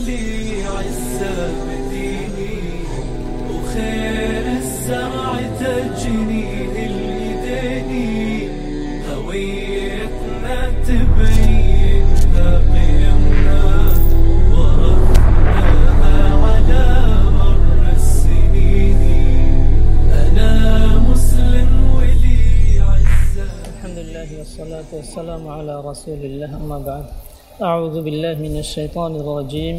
ولي عزة بديني وخير الزرع تجنيه اليديني هويتنا تبين قيمنا ورثناها على مر السنين. أنا مسلم ولي عزة الحمد لله والصلاة والسلام على رسول الله أما بعد. أعوذ بالله من الشيطان الرجيم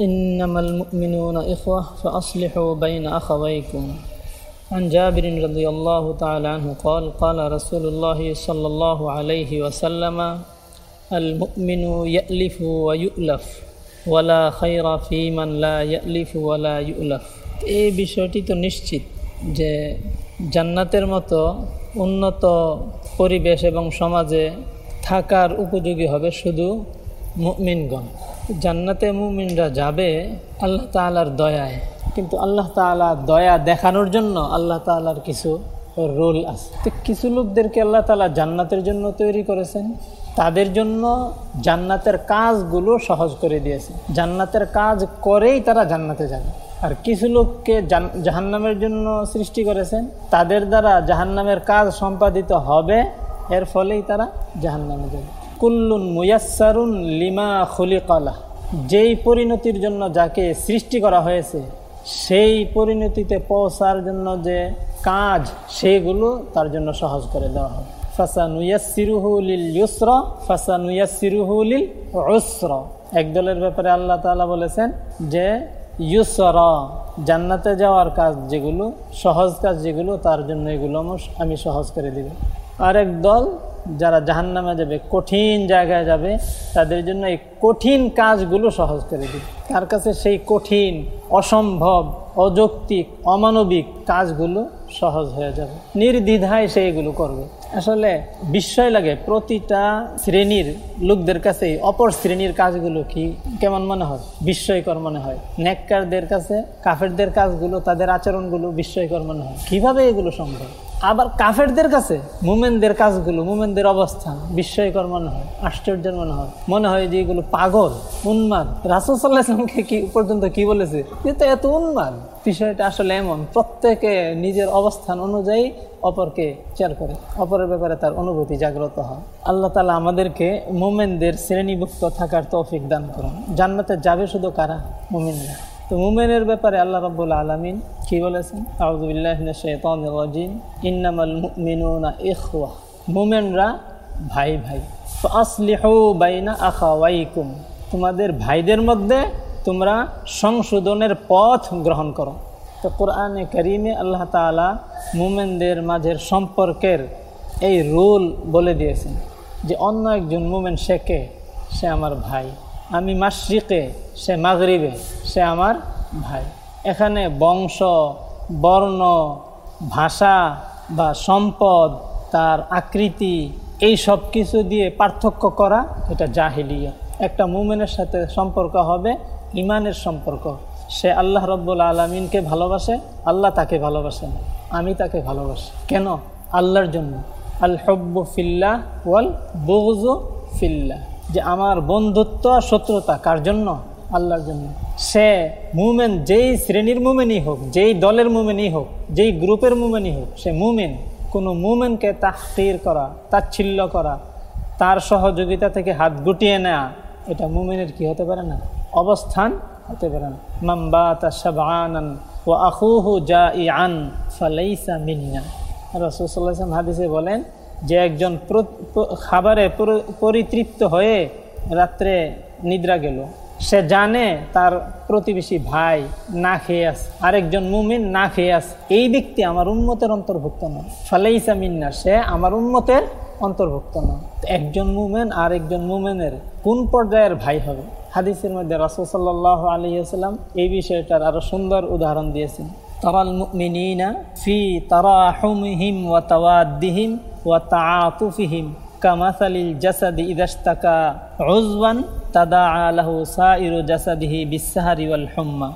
إنما المؤمنون إخوة فأصلحوا بين أخويكم عن جابر رضي الله تعالى عنه قال قال رسول الله صلى الله عليه وسلم المؤمن يألف ويؤلف ولا خير في من لا يألف ولا يؤلف এই বিষয়টি তো নিশ্চিত যে জান্নাতের মতো উন্নত পরিবেশ এবং সমাজে থাকার উপযোগী হবে শুধু মুমিনগণ। জান্নাতে মুমিনরা যাবে আল্লাহ তালার দয়ায়। কিন্তু আল্লাহ তালা দয়া দেখানোর জন্য আল্লাহ তালার কিছু রোল আছে। তো কিছু লোকদেরকে আল্লাহ তালা জান্নাতের জন্য তৈরি করেছেন। তাদের জন্য জান্নাতের কাজগুলো সহজ করে দিয়েছে জান্নাতের কাজ করেই তারা জান্নাতে যাবে। আর কিছু লোককে জাহান্নামের জন্য সৃষ্টি করেছেন। তাদের দ্বারা জাহান্নামের কাজ সম্পাদিত হবে এর ফলেই তারা জাহান্নামে যাবে। কুল্লুন মুয়াসারুন লিমা খলিকালা যেই পরিণতির জন্য যাকে সৃষ্টি করা হয়েছে, সেই পরিণতিতে পৌঁছার জন্য যে কাজ সেইগুলো তার জন্য সহজ করে দেওয়া হয় এক দলের ব্যাপারে আল্লাহ তাআলা বলেছেন যে, ইউসর, জান্নাতে যাওয়ার কাজ যেগুলো, সহজ কাজ যেগুলো, তার জন্য এগুলো আমি সহজ করে দিব আরেক দল যারা জাহান নামে যাবে, কঠিন জায়গায় যাবে, তাদের জন্য এই কঠিন কাজগুলো সহজ করে দিবে। তার কাছে সেই কঠিন, অসম্ভব, অযৌক্তিক, অমানবিক কাজগুলো সহজ হয়ে যাবে। নির্দ্বিধায় সেইগুলো করবে। আসলে বিস্ময় লাগে, প্রতিটা শ্রেণির লোকদের কাছেই অপর শ্রেণির কাজগুলো কি কেমন মনে হয়? বিস্ময়কর মনে হয়। নেককারদের কাছে, কাফেরদের কাজগুলো, তাদের আচরণগুলো বিস্ময়কর মনে হয়। কীভাবে এগুলো সম্ভব? আবার কাফেরদের কাছে, মুমেনদের কাজগুলো, মুমেনদের অবস্থান বিস্ময়কর মনে হয়, আশ্চর্যের মনে হয়। মনে হয় যে এগুলো পাগল, উন্মাদ। রাসুসাল্লাহামকে কি পর্যন্ত কি বলেছে? যে তো এত উন্মাদ। বিষয়টা আসলে এমন, প্রত্যেকে নিজের অবস্থান অনুযায়ী অপরকে চেয়ার করে। অপরের ব্যাপারে তার অনুভূতি জাগ্রত হয়। আল্লাহ তালা আমাদেরকে মোমেনদের শ্রেণীভুক্ত থাকার তৌফিক দান করুন। জান্নাতে যাবে শুধু কারা? মুমিনরা। তো মুমেনের ব্যাপারে আল্লাহ রব্বুল আলমিন কি বলেছেন? আউজবিল্লাহিম ইন্নামাল মুমিনুনা ইখওয়া। মুমেনরা ভাই ভাই। আসলিহু বাইনা আখাওয়াইকুম। তোমাদের ভাইদের মধ্যে তোমরা সংশোধনের পথ গ্রহণ করো। তো কোরআনে করিমে আল্লাহ তালা মুমেনদের মাঝের সম্পর্কের এই রুল বলে দিয়েছেন যে অন্য একজন মুমেন শেখে সে আমার ভাই। আমি মাসরিকে সে মাগরিবে, সে আমার ভাই। এখানে বংশ, বর্ণ, ভাষা বা সম্পদ, তার আকৃতি, এই সব কিছু দিয়ে পার্থক্য করা এটা জাহিলিয়া। একটা মুমেনের সাথে সম্পর্ক হবে ইমানের সম্পর্ক। সে আল্লাহ রব্বুল আলমিনকে ভালোবাসে, আল্লাহ তাকে ভালোবাসেন আমি তাকে ভালোবাসি। কেন? আল্লাহর জন্য। আল হব্ব ফিল্লাহ ওয়াল বগজু ফিল্লাহ। যে আমার বন্ধুত্ব আর শত্রুতা কার জন্য? আল্লাহর জন্য। সে মুমেন, যেই শ্রেণির মুমেনই হোক, যেই দলের মুমেনই হোক, যেই গ্রুপের মুমেনই হোক, সে মুমেন। কোনো মুমেনকে তাহতির করা, তাচ্ছিল্য করা, তার সহযোগিতা থেকে হাত গুটিয়ে নেওয়া এটা মুমেনের কি হতে পারে না? অবস্থান হতে পারে না। মাম্বা তাসাবানান ও আহুহু ই আন ফালাইসা মিন্না। হাদিসে বলেন, যে একজন খাবারে পরিতৃপ্ত হয়ে রাত্রে নিদ্রা গেল, সে জানে তার প্রতিবেশী ভাই না খেয়ে আস, আরেকজন মুমিন না খেয়ে আস, এই ব্যক্তি আমার উন্মতের অন্তর্ভুক্ত নয় ফালাইসা মিন্না, সে আমার উন্মতের অন্তর্ভুক্ত নয় একজন মুমেন আর একজন মুমেনের কোন পর্যায়ের ভাই হবে? হাদিসের মধ্যে রাসুসাল্লাহ আলিয়াল্লাম এই বিষয়টার আরও সুন্দর উদাহরণ দিয়েছেন। তারাল মুমিনিনা ফি তারাহুমহিম ওয়া তাওয়াদ্দিহিম ওয়া তাআতুফিহিম কামাসালিল জাসাদি ইদাস্তাকা উজওয়ান তাদা আলাহু সাইরু জাসাদিহি বিসাহারি ওয়াল হুম্মা।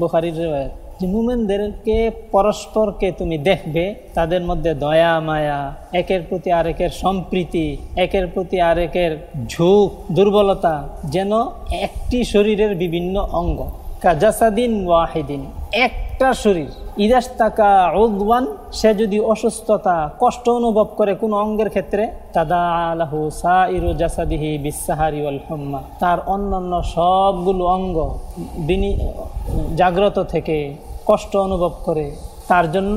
বুখারীর রিওয়ায়াত। যে মুমেনদেরকে পরস্পরকে তুমি দেখবে, তাদের মধ্যে দয়া, মায়া, একের প্রতি আরেকের সম্প্রীতি, একের প্রতি আরেকের ঝুঁক, দুর্বলতা যেন একটি শরীরের বিভিন্ন অঙ্গ। কাজাসাদিন ওয়াহিদিন, একটা শরীর। ইদাস তাকা উদ্বান সে যদি অসুস্থতা, কষ্ট অনুভব করে কোনো অঙ্গের ক্ষেত্রে তাদা আলাহু সাইরু জাসাদিহি ওয়াল হম্মা। তার অন্যান্য সবগুলো অঙ্গ বিনি জাগ্রত থেকে কষ্ট অনুভব করে, তার জন্য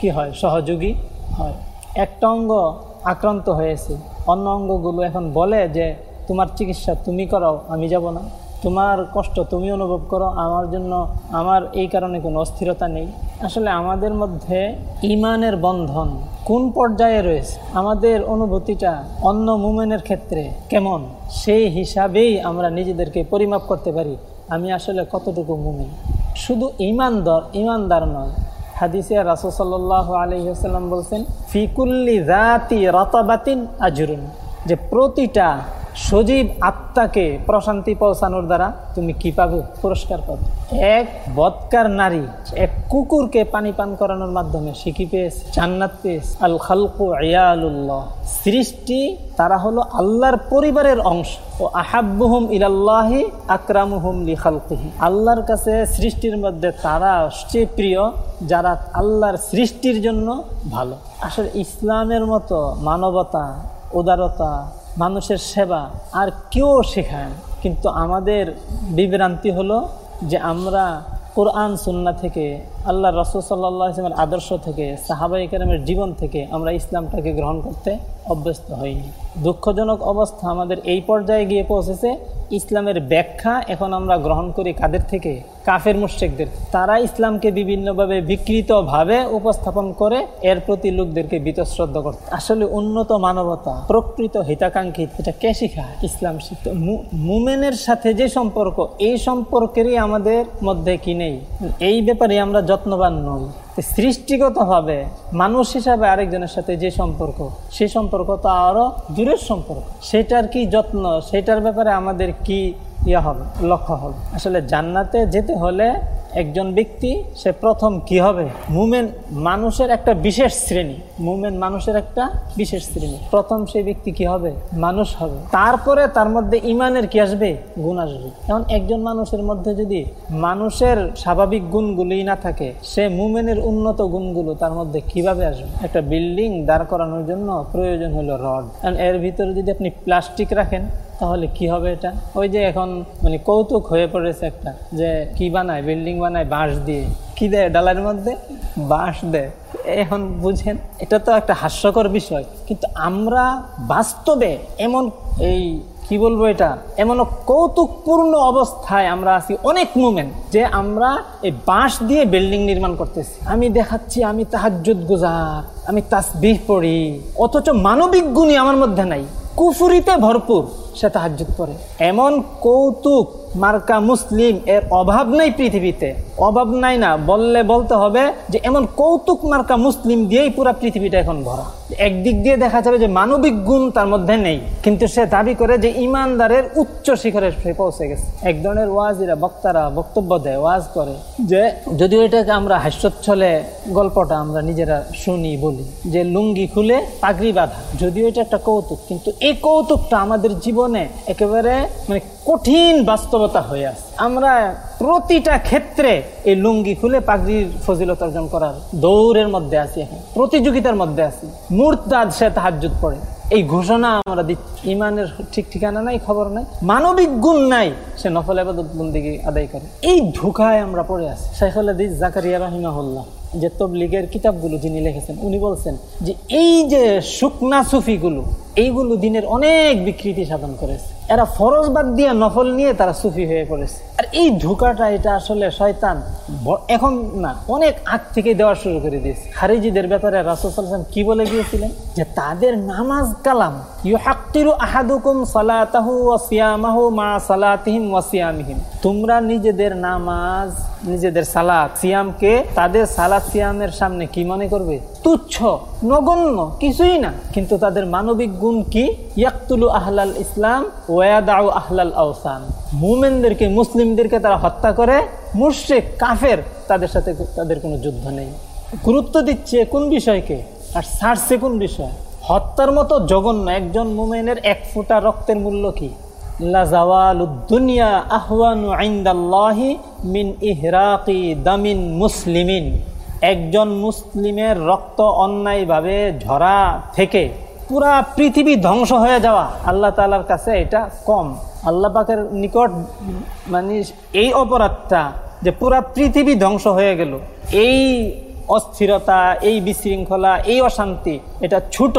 কি হয়? সহযোগী হয়। একটা অঙ্গ আক্রান্ত হয়েছে। অন্য অঙ্গগুলো এখন বলে যে, তোমার চিকিৎসা তুমি করাও, আমি যাব না। তোমার কষ্ট তুমি অনুভব করো, আমার জন্য আমার এই কারণে কোনো অস্থিরতা নেই। আসলে আমাদের মধ্যে ইমানের বন্ধন কোন পর্যায়ে রয়েছে? আমাদের অনুভূতিটা অন্য মুমেনের ক্ষেত্রে কেমন? সেই হিসাবেই আমরা নিজেদেরকে পরিমাপ করতে পারি, আমি আসলে কতটুকু মুমিন। শুধু ইমানদার ইমানদার নয়, হাদিসে রাসুসাল্লাহ আলহিহাল্লাম বলছেন ফিকুল্লি জাতি রতাবাতিন আজরুন। যে প্রতিটা সজীব আত্মাকে প্রশান্তি পৌঁছানোর দ্বারা তুমি কি পাবে? পুরস্কার পাবে। এক বৎকার নারী, এক কুকুরকে পানি পান করানোর মাধ্যমে কি পেয়েছে? জান্নাত পেয়েছে। আল খালকু আয়ালুল্লাহ সৃষ্টি তারা হলো আল্লাহর পরিবারের অংশ। ও আহাব্বুহুম ইলাল্লাহি আকরামুহুম লি খালকিহি আল্লাহর কাছে সৃষ্টির মধ্যে তারা সবচেয়ে প্রিয়, যারা আল্লাহর সৃষ্টির জন্য ভালো। আসলে ইসলামের মতো মানবতা, উদারতা মানুষের সেবা আর কেউ শেখায়। কিন্তু আমাদের বিভ্রান্তি হলো যে আমরা কোরআন সুন্না থেকে আল্লাহ রসুল সাল্লা ইসলামের আদর্শ থেকে সাহাবাই কেরামের জীবন থেকে আমরা ইসলামটাকে গ্রহণ করতে অভ্যস্ত হইনি দুঃখজনক অবস্থা আমাদের এই পর্যায়ে গিয়ে পৌঁছেছে ইসলামের ব্যাখ্যা। এখন আমরা গ্রহণ করি কাদের থেকে? কাফের মুশ্রিকদের। তারা ইসলামকে বিভিন্নভাবে বিকৃতভাবে উপস্থাপন করে, এর প্রতি লোকদেরকে বিতশ্রদ্ধ করতে। আসলে উন্নত মানবতা, প্রকৃত হিতাকাঙ্ক্ষী, এটা কে শিখায়? ইসলাম শিখতে। মুমেনের সাথে যে সম্পর্ক, এই সম্পর্কেরই আমাদের মধ্যে কি নেই? এই ব্যাপারে আমরা যত্নবান নই। সৃষ্টিগতভাবে মানুষ হিসাবে আরেকজনের সাথে যে সম্পর্ক সেই সম্পর্ক তো আরও দূরের সম্পর্ক। সেটার কি যত্ন, সেটার ব্যাপারে আমাদের কি ইয়ে হবে, লক্ষ্য হবে? আসলে জান্নাতে যেতে হলে একজন ব্যক্তি, সে প্রথম কি হবে? মুমেন মানুষের একটা বিশেষ শ্রেণি। মুমেন মানুষের একটা বিশেষ শ্রেণি। প্রথম সেই ব্যক্তি কি হবে? মানুষ হবে। তারপরে তার মধ্যে ইমানের কি আসবে? গুণ আসবে। যেমন একজন মানুষের মধ্যে যদি মানুষের স্বাভাবিক গুণগুলোই না থাকে, সে মুমেনের উন্নত গুণগুলো তার মধ্যে কীভাবে আসবে? একটা বিল্ডিং দাঁড় করানোর জন্য প্রয়োজন হলো রড। কারণ এর ভিতরে যদি আপনি প্লাস্টিক রাখেন, তাহলে কি হবে এটা? ওই যে এখন মানে কৌতুক হয়ে পড়েছে একটা, যে কি বানায়? বিল্ডিং বানায় বাঁশ দিয়ে। কি দেয় ডালার মধ্যে? বাঁশ দেয়। এখন বুঝেন, এটা তো একটা হাস্যকর বিষয়। কিন্তু আমরা বাস্তবে এমন এই, কি বলব এটা? এমন কৌতুকপূর্ণ অবস্থায় আমরা আছি অনেক মুমেন্ট যে আমরা এই বাঁশ দিয়ে বিল্ডিং নির্মাণ করতেছি। আমি দেখাচ্ছি, আমি তাহাজ্জুদ গুজার, আমি তাসবিহ পড়ি। অথচ মানবিক গুণই আমার মধ্যে নাই। কুফুরিতে ভরপুর সে তাহাজ্জুদ পড়ে। এমন কৌতুক মার্কা মুসলিম এর অভাব নাই পৃথিবীতে। অভাব নাই না, বললে বলতে হবে যে এমন কৌতুক মার্কা মুসলিম দিয়েই পুরা পৃথিবীটা এখন ভরা। একদিক দিয়ে দেখা যাবে যে মানবিক গুণ তার মধ্যে নেই, কিন্তু সে দাবি করে যে ইমানদারের উচ্চ শিখরে সে পৌঁছে গেছে। এক ধরনের ওয়াজিরা, বক্তারা বক্তব্য দেয়, ওয়াজ করে যে যদিও এটাকে আমরা হাস্যচ্ছলে গল্পটা আমরা নিজেরা শুনি, বলি, যে লুঙ্গি খুলে পাগড়ি বাঁধা, যদিও এটা একটা কৌতুক, কিন্তু এই কৌতুকটা আমাদের জীবনে একেবারে মানে কঠিন বাস্তবতা হয়ে আছে। আমরা প্রতিটা ক্ষেত্রে এই লুঙ্গি খুলে পাগড়ির ফজিলত অর্জন করার দৌড়ের মধ্যে আছি এখন, প্রতিযোগিতার মধ্যে আছি। মুরতাদ সে তাহাজুদ পড়ে। এই ঘোষণা আমরা দিচ্ছি। ইমানের ঠিক ঠিকানা নাই, খবর নাই, মানবিক গুণ নাই, সে নফল আবাদত বন্দিগি আদায় করে। এই ধোকায় আমরা পড়ে আছি। শেখুল আদিস জাকারিয়া রাহিমাহুল্লাহ যে তবলিগের কিতাবগুলো যিনি লিখেছেন, উনি বলছেন যে এই যে শুকনা সুফিগুলো, এইগুলো দিনের অনেক বিকৃতি সাধন করেছে। এরা ফরজ বাদ দিয়ে নফল নিয়ে তারা সুফি হয়ে পড়েছে। আর এই ধোকাটা, এটা আসলে শয়তান এখন না, অনেক আগ থেকে দেওয়া শুরু করে দিয়েছে। খারিজিদের ব্যাপারে রাসুসাল্লাম কি বলে গিয়েছিলেন? যে তাদের নামাজ কালাম ইউ হাক্তিরু আহাদুকুম সালাতাহু ওয়া সিয়ামাহু মা সালাতিহিম ওয়াসিয়ামিহিম তোমরা নিজেদের নামাজ নিজেদের সালাদ সিয়ামকে তাদের সালাদ সিয়ামের সামনে কি মনে করবে? তুচ্ছ, নগণ্য, কিছুই না। কিন্তু তাদের মানবিক গুণ কি? ইয়াকতুলু আহলাল ইসলাম ওয়াদাউ আহলাল আওসান। মুমেনদেরকে, মুসলিমদেরকে তারা হত্যা করে। মুর্শেক কাফের, তাদের সাথে তাদের কোনো যুদ্ধ নেই। গুরুত্ব দিচ্ছে কোন বিষয়কে? আর ছাড়ছে কোন বিষয়? হত্যার মতো জঘন্য একজন মোমেনের এক ফোঁটা রক্তের মূল্য কি? মিন দামিন মুসলিমিন। একজন মুসলিমের রক্ত অন্যায়ভাবে ঝরা থেকে পুরা পৃথিবী ধ্বংস হয়ে যাওয়া, আল্লাহ তালার কাছে এটা কম। আল্লাহ পাকের নিকট মানে এই অপরাধটা যে পুরা পৃথিবী ধ্বংস হয়ে গেল, এই অস্থিরতা, এই বিশৃঙ্খলা, এই অশান্তি, এটা ছোট।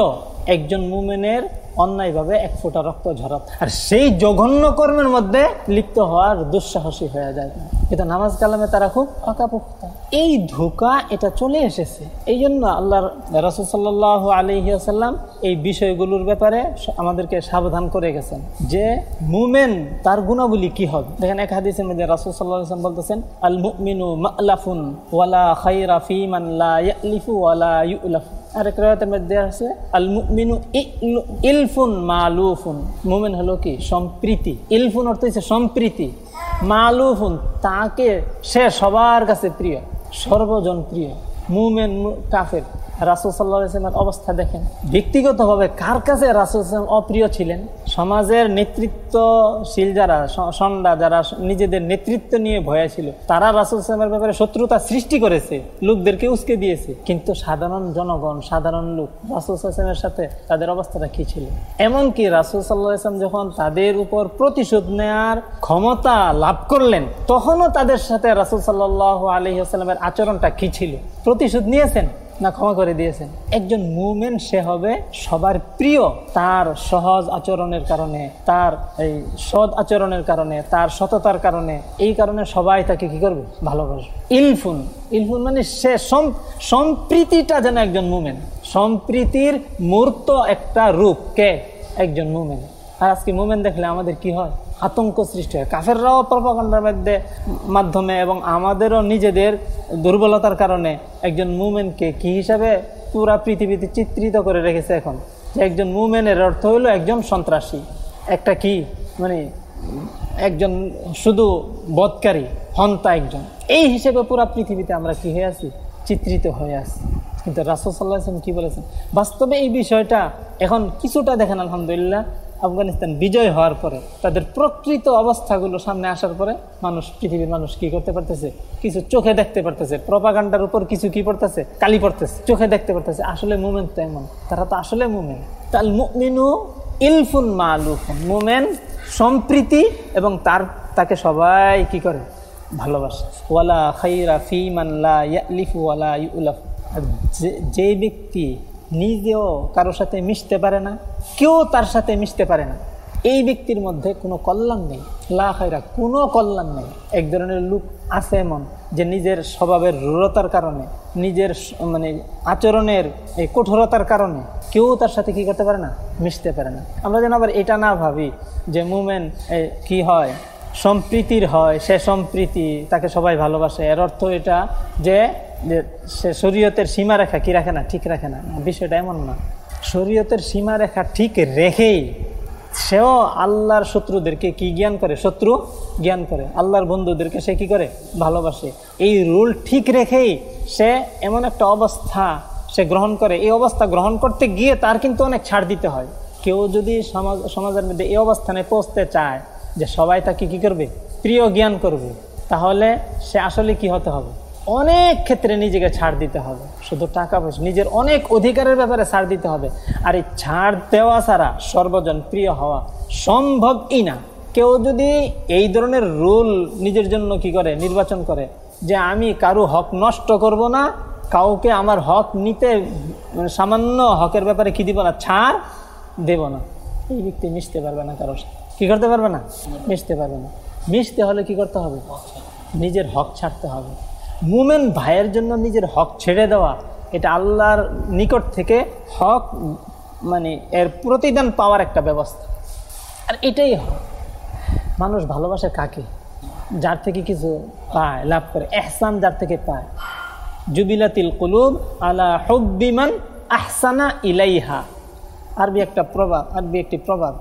একজন মুমেনের অন্যায়ভাবে এক ফোঁটা রক্ত ঝরাত। আর সেই জঘন্য কর্মের মধ্যে লিপ্ত হওয়ার দুঃসাহসী হয়ে যায়। কিন্তু নামাজ কালামে তারা খুব পাকাপোক্তা এই ধোকা এটা চলে এসেছে। এই জন্য আল্লাহ রসুল সাল্লাহ এই বিষয়গুলোর ব্যাপারে আমাদেরকে সাবধান করে গেছেন। যে মুমেন তার গুণাবলী কি হবে? দেখেন এক হাদিসের মধ্যে রাসুল বলতেছেন, আল মুমিনু মালাফুন ওয়ালা খাইরা ফিমান লা ইয়ালিফু ওয়ালা ইউলাফু। আরেক মধ্যে আছে আল মিনু ইলফুন মালুফুন। মুমিন হলো কি? সম্প্রীতি। ইলফুন অর্থ হচ্ছে সম্প্রীতি। মালুফুন, তাকে সে সবার কাছে প্রিয়, সর্বজন প্রিয়। মুমেন কাফের। রাসুল সাল্লাহামের অবস্থা দেখেন। ব্যক্তিগতভাবে কার কাছে রাসুল অপ্রিয় ছিলেন? সমাজের নেতৃত্বশীল যারা সন্ডা, যারা নিজেদের নেতৃত্ব নিয়ে ভয়া ছিল, তারা রাসুল সালামের ব্যাপারে শত্রুতা সৃষ্টি করেছে, লোকদেরকে উস্কে দিয়েছে। কিন্তু সাধারণ জনগণ, সাধারণ লোক, রাসুল সাল্লামের সাথে তাদের অবস্থাটা কি ছিল? এমনকি রাসুল সাল্লাহ আসলাম যখন তাদের উপর প্রতিশোধ নেয়ার ক্ষমতা লাভ করলেন, তখনও তাদের সাথে রাসুল সাল্লাহ আলহিহাস্লামের আচরণটা কি ছিল? প্রতিশোধ নিয়েছেন না ক্ষমা করে দিয়েছেন? একজন মুমেন, সে হবে সবার প্রিয়। তার সহজ আচরণের কারণে, তার এই সৎ আচরণের কারণে, তার সততার কারণে, এই কারণে সবাই তাকে কি করবে? ভালোবাসবে। ইলফুন। ইলফুন মানে সে সম্প্রীতিটা যেন একজন মুমেন। সম্প্রীতির মূর্ত একটা রূপ। কে? একজন মুমেন। আর আজকে মুমেন দেখলে আমাদের কি হয়? আতঙ্ক সৃষ্টি হয়। কাফেররাও প্রপাকাণ্ডার মধ্যে মাধ্যমে এবং আমাদেরও নিজেদের দুর্বলতার কারণে একজন মুমেনকে কি হিসাবে পুরা পৃথিবীতে চিত্রিত করে রেখেছে এখন? যে একজন মুমেনের অর্থ হলো একজন সন্ত্রাসী। একটা কি? মানে একজন শুধু বধকারী, হন্তা একজন। এই হিসেবে পুরা পৃথিবীতে আমরা কি হয়ে আছি? চিত্রিত হয়ে আছি। কিন্তু রাসুল সাল্লাহ কি বলেছেন? বাস্তবে এই বিষয়টা এখন কিছুটা দেখেন, আলহামদুলিল্লাহ। আফগানিস্তান বিজয় হওয়ার পরে তাদের প্রকৃত অবস্থাগুলো সামনে আসার পরে মানুষ, পৃথিবীর মানুষ কি করতে পারতেছে? কিছু চোখে দেখতে পারতেছে। প্রপাগান্ডার উপর কিছু কি পড়তেছে? কালি পড়তেছে। চোখে দেখতে পারতেছে, আসলে মুমেন্ট তো এমন। তারা তো আসলে মুমেন। তাল মুমিনু ইলফুন মালুফুন। মুমেন সম্প্রীতি এবং তার, তাকে সবাই কি করে? ভালোবাসে। ওয়ালা খাইরা ফিমান লা ইয়ালিফু ওয়ালা ইউলাফ। যে ব্যক্তি নিজেও কারোর সাথে মিশতে পারে না, কেউ তার সাথে মিশতে পারে না। এই ব্যক্তির মধ্যে কোনো কল্যাণ নেই লাখাইরা কোনো কল্যাণ নেই। এক ধরনের লোক আছে এমন যে নিজের স্বভাবের রূঢ়তার কারণে, নিজের মানে আচরণের এই কঠোরতার কারণে কেউ তার সাথে কি করতে পারে না, মিশতে পারে না। আমরা যেন আবার এটা না ভাবি যে মুমেন্ট কি হয়? সম্প্রীতির হয়, সে সম্প্রীতি তাকে সবাই ভালোবাসে। এর অর্থ এটা যে যে সে শরীয়তের সীমারেখা কি রাখে না, ঠিক রাখে না। বিষয়টা এমন না। শরীয়তের সীমারেখা ঠিক রেখেই সেও আল্লাহর শত্রুদেরকে কি জ্ঞান করে? শত্রু জ্ঞান করে। আল্লাহর বন্ধুদেরকে সে কি করে? ভালোবাসে। এই রুল ঠিক রেখেই সে এমন একটা অবস্থা সে গ্রহণ করে। এই অবস্থা গ্রহণ করতে গিয়ে তার কিন্তু অনেক ছাড় দিতে হয়। কেউ যদি সমাজ, সমাজের মধ্যে এই অবস্থানে পৌঁছতে চায় যে সবাই তাকে কি করবে? প্রিয় জ্ঞান করবে। তাহলে সে আসলে কি হতে হবে? অনেক ক্ষেত্রে নিজেকে ছাড় দিতে হবে। শুধু টাকা পয়সা, নিজের অনেক অধিকারের ব্যাপারে ছাড় দিতে হবে। আর এই ছাড় দেওয়া ছাড়া সর্বজন প্রিয় হওয়া সম্ভবই না। কেউ যদি এই ধরনের রুল নিজের জন্য কি করে, নির্বাচন করে, যে আমি কারও হক নষ্ট করব না, কাউকে আমার হক নিতে মানে সামান্য হকের ব্যাপারে কি দিব না, ছাড় দেব না। এই ব্যক্তি মিশতে পারবে না কারোর কি করতে পারবে না? মিশতে পারবে না। মিশতে হলে কি করতে হবে? নিজের হক ছাড়তে হবে। মুমেন ভাইয়ের জন্য নিজের হক ছেড়ে দেওয়া, এটা আল্লাহর নিকট থেকে হক মানে এর প্রতিদান পাওয়ার একটা ব্যবস্থা। আর এটাই হক। মানুষ ভালোবাসে কাকে? যার থেকে কিছু পায়, লাভ করে। এহসান যার থেকে পায়। জুবিলাতিল কুলুব আলা হব্বিমান আহসানা ইলাইহা। আরবি একটা প্রবাদ, আরবি একটি প্রবাদ,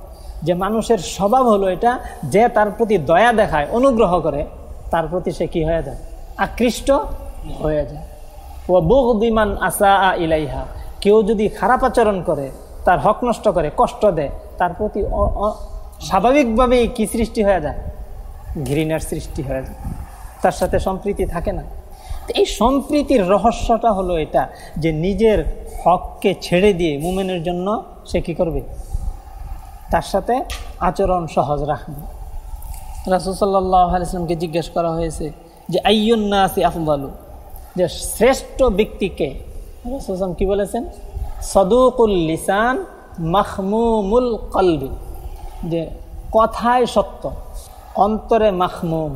যে মানুষের স্বভাব হলো এটা, যে তার প্রতি দয়া দেখায়, অনুগ্রহ করে, তার প্রতি সে কী হয়ে যায়? আকৃষ্ট হয়ে যায়। ও বুগদিমান আসা আ ইলাইহা, কেউ যদি খারাপ আচরণ করে, তার হক নষ্ট করে, কষ্ট দেয়, তার প্রতি স্বাভাবিকভাবেই কি সৃষ্টি হয়ে যায়? ঘৃণার সৃষ্টি হয়ে যায়। তার সাথে সম্প্রীতি থাকে না। এই সম্প্রীতির রহস্যটা হলো এটা, যে নিজের হককে ছেড়ে দিয়ে মুমেনের জন্য সে কী করবে? তার সাথে আচরণ সহজ রাখবে। রাসুসাল্লাহ আলিয়াকে জিজ্ঞেস করা হয়েছে যে আইয়ুন্নাসি আফবালু যে শ্রেষ্ঠ ব্যক্তিকে রাসুলাম কি বলেছেন? সদুকুল লিসান মাহমুমুল কলবি। যে কথায় সত্য, অন্তরে মাহমুম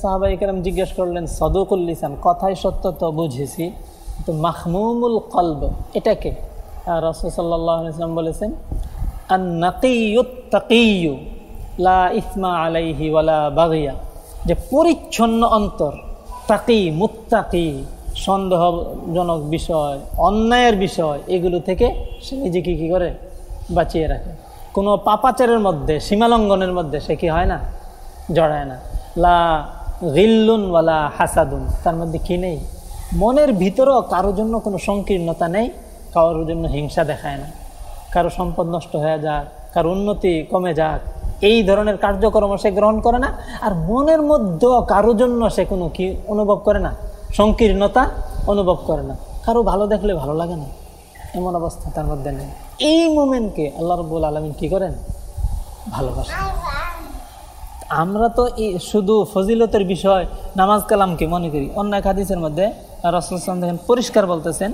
সাহাবাই কেরাম জিজ্ঞেস করলেন, সদুকুল লিসান কথায় সত্য তো বুঝেছি তো মাহমুমুল কলব এটাকে রসুল বলেছেন আন নাকিয়ুত তাকিয়ু লা ইসমা আলাইহি ওয়ালা বাগিয়া। যে পরিচ্ছন্ন অন্তর তাকি মুত্তাকি, সন্দেহজনক বিষয়, অন্যায়ের বিষয়, এগুলো থেকে সে নিজেকে কী করে? বাঁচিয়ে রাখে। কোনো পাপাচারের মধ্যে, সীমালঙ্ঘনের মধ্যে সে কি হয় না? জড়ায় না। লা গিল্লুন ওয়ালা হাসাদুন, তার মধ্যে কি নেই? মনের ভিতরেও কারোর জন্য কোনো সংকীর্ণতা নেই, কারোর জন্য হিংসা দেখায় না। কারও সম্পদ নষ্ট হয়ে যাক, কারও উন্নতি কমে যাক এই ধরনের কার্যক্রম সে গ্রহণ করে না, আর মনের মধ্যেও কারোর জন্য সে কোনো কি অনুভব করে না, সংকীর্ণতা অনুভব করে না। কারও ভালো দেখলে ভালো লাগে না, এমন অবস্থা তার মধ্যে নেই। এই মোমেন্টকে আল্লাহ রব্বুল আলমিন কি করেন? ভালোবাসেন। আমরা তো শুধু ফজিলতের বিষয়, নামাজ কালামকে মনে করি? অন্য এক হাদিসের মধ্যে রসুলাম দেখেন, পরিষ্কার বলতেছেন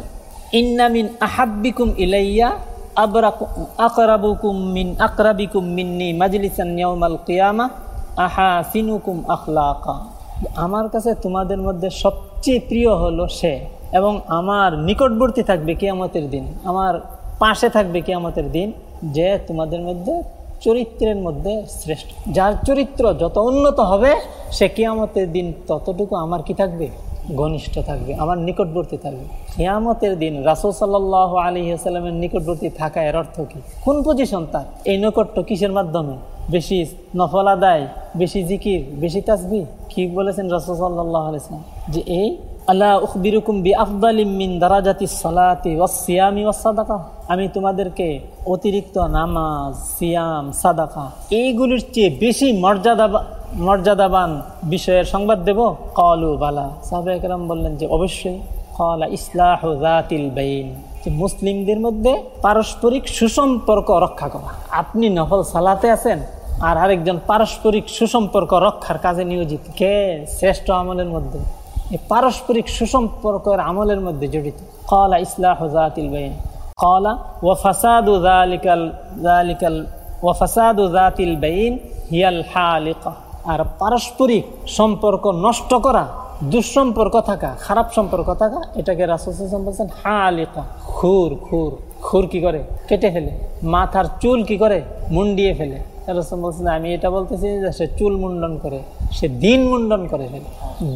ইন্নামিন আহাব্বিকুম ইলাইয়া আকরাবুকুম মিন আকরাবিকুম মিন্নি মাজলিসান ইয়াউমাল কিয়ামা আহা সিনুকুম আখলাকা। আমার কাছে তোমাদের মধ্যে সবচেয়ে প্রিয় হলো সে এবং আমার নিকটবর্তী থাকবে কিয়ামতের দিন। আমার পাশে থাকবে কিয়ামতের দিন যে তোমাদের মধ্যে চরিত্রের মধ্যে শ্রেষ্ঠ। যার চরিত্র যত উন্নত হবে, সে কিয়ামতের দিন ততটুকু আমার কি থাকবে? ঘনিষ্ঠ থাকবে, আমার নিকটবর্তী থাকবে। কিয়ামতের দিন রাসুল সাল্লাহ আলী আসালামের নিকটবর্তী থাকা এর অর্থ কী? কোন পজিশন তার? এই নৈকট্য কিসের মাধ্যমে? বেশি নফল আদায়, বেশি জিকির, বেশি তাসবি কি বলেছেন রাসুল সাল্লাহ আলিয়া যে এই আল্লাহ আমি তোমাদেরকে অতিরিক্ত নামাজ, সিয়াম, সাদাকা, এইগুলির চেয়ে বেশি মর্যাদা মর্যাদাবান বিষয়ের সংবাদ দেব। কলু বালা। সাহাবাহাম বললেন যে, অবশ্যই। কলা ইসলাহ বাইন। মুসলিমদের মধ্যে পারস্পরিক সুসম্পর্ক রক্ষা করা। আপনি নফল সালাতে আছেন আর আরেকজন পারস্পরিক সুসম্পর্ক রক্ষার কাজে নিয়োজিত। কে? শ্রেষ্ঠ আমলের মধ্যে। পারস্পরিক সুসম্পর্কের আমলের মধ্যে জড়িত। কলা ইসলাহ জাতিল বাইন। কলা ও ফাসাদু জালিকাল জালিকাল ও ফাসাদু জাতিল বাইন হিয়াল হালিকা। আর পারস্পরিক সম্পর্ক নষ্ট করা, দুঃসম্পর্ক থাকা, খারাপ সম্পর্ক থাকা, এটাকে রাসুল বলছেন হালিকা। খুর খুর। খুর কি করে? কেটে ফেলে। মাথার চুল কি করে? মুন্ডিয়ে ফেলে। রসম বলছেন, আমি এটা বলতেছি যে সে চুল মুন্ডন করে, সে দিন মুন্ডন করে ফেলে।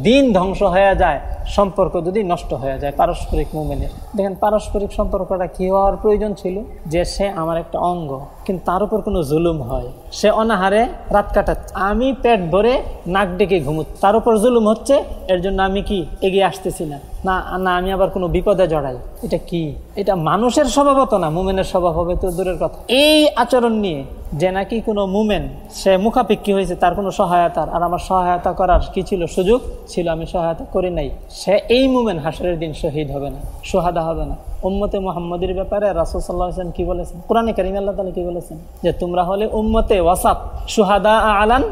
দিন ধ্বংস হয়ে যায়, সম্পর্ক যদি নষ্ট হয়ে যায় পারস্পরিক মোমেনের। দেখেন, পারস্পরিক সম্পর্কটা কি হওয়ার প্রয়োজন ছিল? যে সে আমার একটা অঙ্গ, কিন্তু তার উপর কোনো জুলুম হয়। সে অনাহারে রাত কাটাচ্ছে আমি পেট ভরে নাক ডেকে ঘুমুত। তার উপর জুলুম হচ্ছে, এর জন্য আমি কি এগিয়ে আসতেছি না? না না, আমি আবার কোনো বিপদে জড়াই। এটা কি? এটা মানুষের স্বভাবত না, মুমেনের স্বভাব হবে তো দূরের কথা। এই আচরণ নিয়ে যে নাকি কোনো মুমেন, সে মুখাপেক্ষি হয়েছে, তার কোনো সহায়তার আর আমার সহায়তা করার কি ছিল সুযোগ? ছিল, আমি সহায়তা করি নাই। সে এই মুমেন হাসরের দিন শহীদ হবে না, সোহাদা হবে না। উম্মতে মোহাম্মদের ব্যাপারে রাসুল সাল্লাহ হাসলাম কি বলেছেন? কোরআনে কারিম আল্লাহ তালা কি বলেছেন? যে তোমরা হলে উম্মতে ওয়াসাপ সুহাদা আলান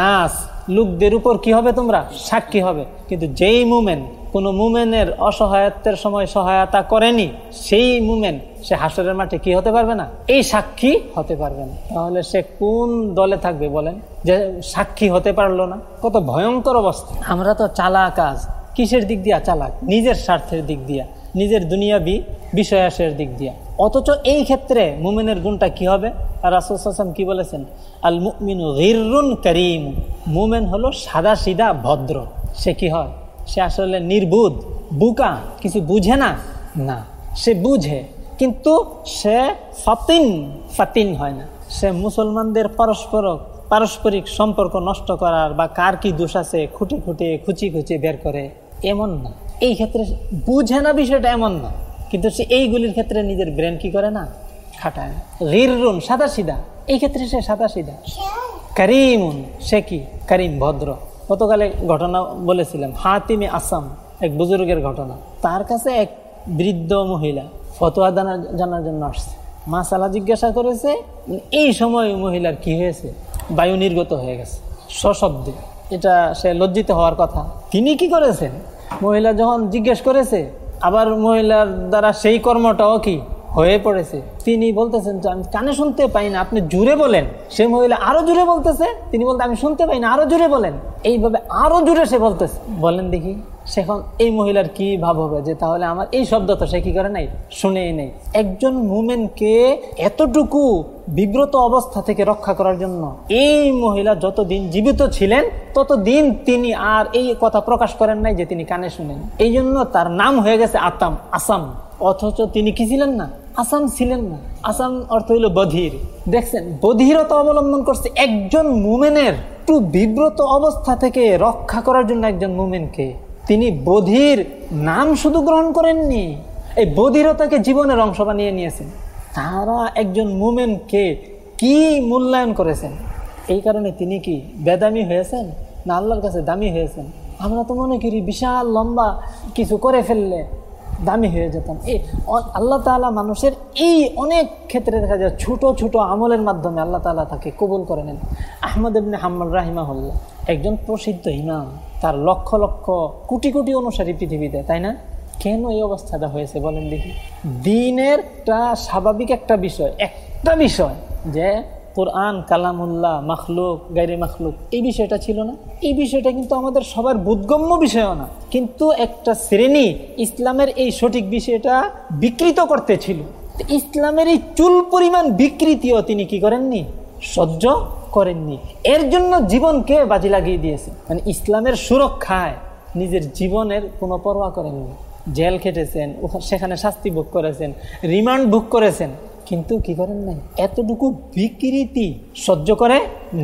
নাস। লোকদের উপর কি হবে তোমরা? সাক্ষী হবে। কিন্তু যেই মুমেন, কোনো মুমেনের অসহায়ত্বের সময় সহায়তা করেনি, সেই মুমেন, সে হাসরের মাঠে কি হতে পারবে না? এই সাক্ষী হতে পারবে না। তাহলে সে কোন দলে থাকবে বলেন? যে সাক্ষী হতে পারল না। কত ভয়ঙ্কর অবস্থা। আমরা তো চালা কাজ কিসের দিক দিয়া চালাক? নিজের স্বার্থের দিক দিয়া। নিজের দুনিয়াবি বিষয়াসের দিক দিয়ে। অথচ এই ক্ষেত্রে মুমিনের গুণটা কি হবে? আর রাসুলাম কি বলেছেন? আল মুমিনু গিরুন করিম। মুমেন হলো সাদা সিধা ভদ্র। সে কি হয়? সে আসলে নির্বুধ, বুকা, কিছু বুঝে না? না, সে বুঝে। কিন্তু সে ফাতিন ফাতিন হয় না। সে মুসলমানদের পরস্পর পারস্পরিক সম্পর্ক নষ্ট করার বা কার কি দোষ আছে, খুঁটে খুঁটে, খুচি খুচি বের করে, এমন না। এই ক্ষেত্রে বুঝে না বিষয়টা এমন না, কিন্তু সে এইগুলির ক্ষেত্রে নিজের ব্রেন কি করে না? খাটায়। রিরুন সাদা সিধা এই ক্ষেত্রে সে সাদা সিধা করিমুন, সে কি? করিম, ভদ্র। গতকালে ঘটনা বলেছিলাম, হাতিমে আসাম, এক বুজুর্গের ঘটনা। তার কাছে এক বৃদ্ধ মহিলা ফতোয়া জানার জানার জন্য আসছে। মাসালা জিজ্ঞাসা করেছে, এই সময় মহিলার কি হয়েছে? বায়ু নির্গত হয়ে গেছে। সশব্দে। এটা সে লজ্জিত হওয়ার কথা। তিনি কি করেছেন? মহিলা যখন জিজ্ঞেস করেছে, আবার মহিলার দ্বারা সেই কর্মটাও কি? হয়ে পড়েছে। তিনি বলতেছেন যে, আমি কানে শুনতে পাই না, আপনি জুড়ে বলেন। সে মহিলা আরও জুড়ে বলতেছে, তিনি বলতে, আমি শুনতে পাই না, আরও জুড়ে বলেন। এইভাবে আরও জুড়ে সে বলতেছে। বলেন দেখি। সেখন এই মহিলার কি ভাব হবে? যে তাহলে আমার এই শব্দ তো সে কি করে নাই? শুনেই নেই। একজন মুমেনকে এতটুকু বিব্রত অবস্থা থেকে রক্ষা করার জন্য এই মহিলা যতদিন জীবিত ছিলেন, ততদিন তিনি আর এই কথা প্রকাশ করেন নাই যে তিনি কানে শুনেন। এই জন্য তার নাম হয়ে গেছে আতাম, আসাম। অথচ তিনি কি ছিলেন না? আসাম ছিলেন না। আসাম অর্থ হইল বধির। দেখছেন, বধিরতা অবলম্বন করছে একজন মুমেনের একটু বিব্রত অবস্থা থেকে রক্ষা করার জন্য একজন মুমেনকে। তিনি বধির নাম শুধু গ্রহণ করেননি, এই বধিরতাকে জীবনের অংশ বানিয়ে নিয়েছেন। তারা একজন মুমেনকে কি মূল্যায়ন করেছেন? এই কারণে তিনি কি বেদামি হয়েছেন না আল্লাহর কাছে দামি হয়েছেন? আমরা তো মনে করি বিশাল লম্বা কিছু করে ফেললে দামি হয়ে যেতাম। এই আল্লাহ তালা মানুষের এই অনেক ক্ষেত্রে দেখা যায় ছোট ছোট আমলের মাধ্যমে আল্লাহ তালা তাকে কবুল করে নেন। আহমদ ইবনে হাম্মল রাহিমাহুল্লাহ একজন প্রসিদ্ধ ইমাম। তার লক্ষ লক্ষ কোটি কোটি অনুসারী পৃথিবীতে, তাই না? কেন এই অবস্থাটা হয়েছে বলেন দেখি। দিনেরটা স্বাভাবিক একটা বিষয় একটা বিষয় যে কোরআন, কালামুল্লাহ, মাখলুক, গাইরে মাখলুক, এই বিষয়টা ছিল না। এই বিষয়টা কিন্তু আমাদের সবার বোধগম্য বিষয়ও না। কিন্তু একটা শ্রেণি ইসলামের এই সঠিক বিষয়টা বিকৃত করতে ছিল। ইসলামের এই চুল পরিমাণ বিকৃতিও তিনি কি করেননি? সহ্য করেননি। এর জন্য জীবনকে বাজি লাগিয়ে দিয়েছে। মানে ইসলামের সুরক্ষায় নিজের জীবনের কোনো পরোয়া করেননি। জেল খেটেছেন সেখানে শাস্তি ভোগ করেছেন, রিমান্ড ভোগ করেছেন। কিন্তু কি করেন নাই? এতটুকু বিকৃতি সহ্য করে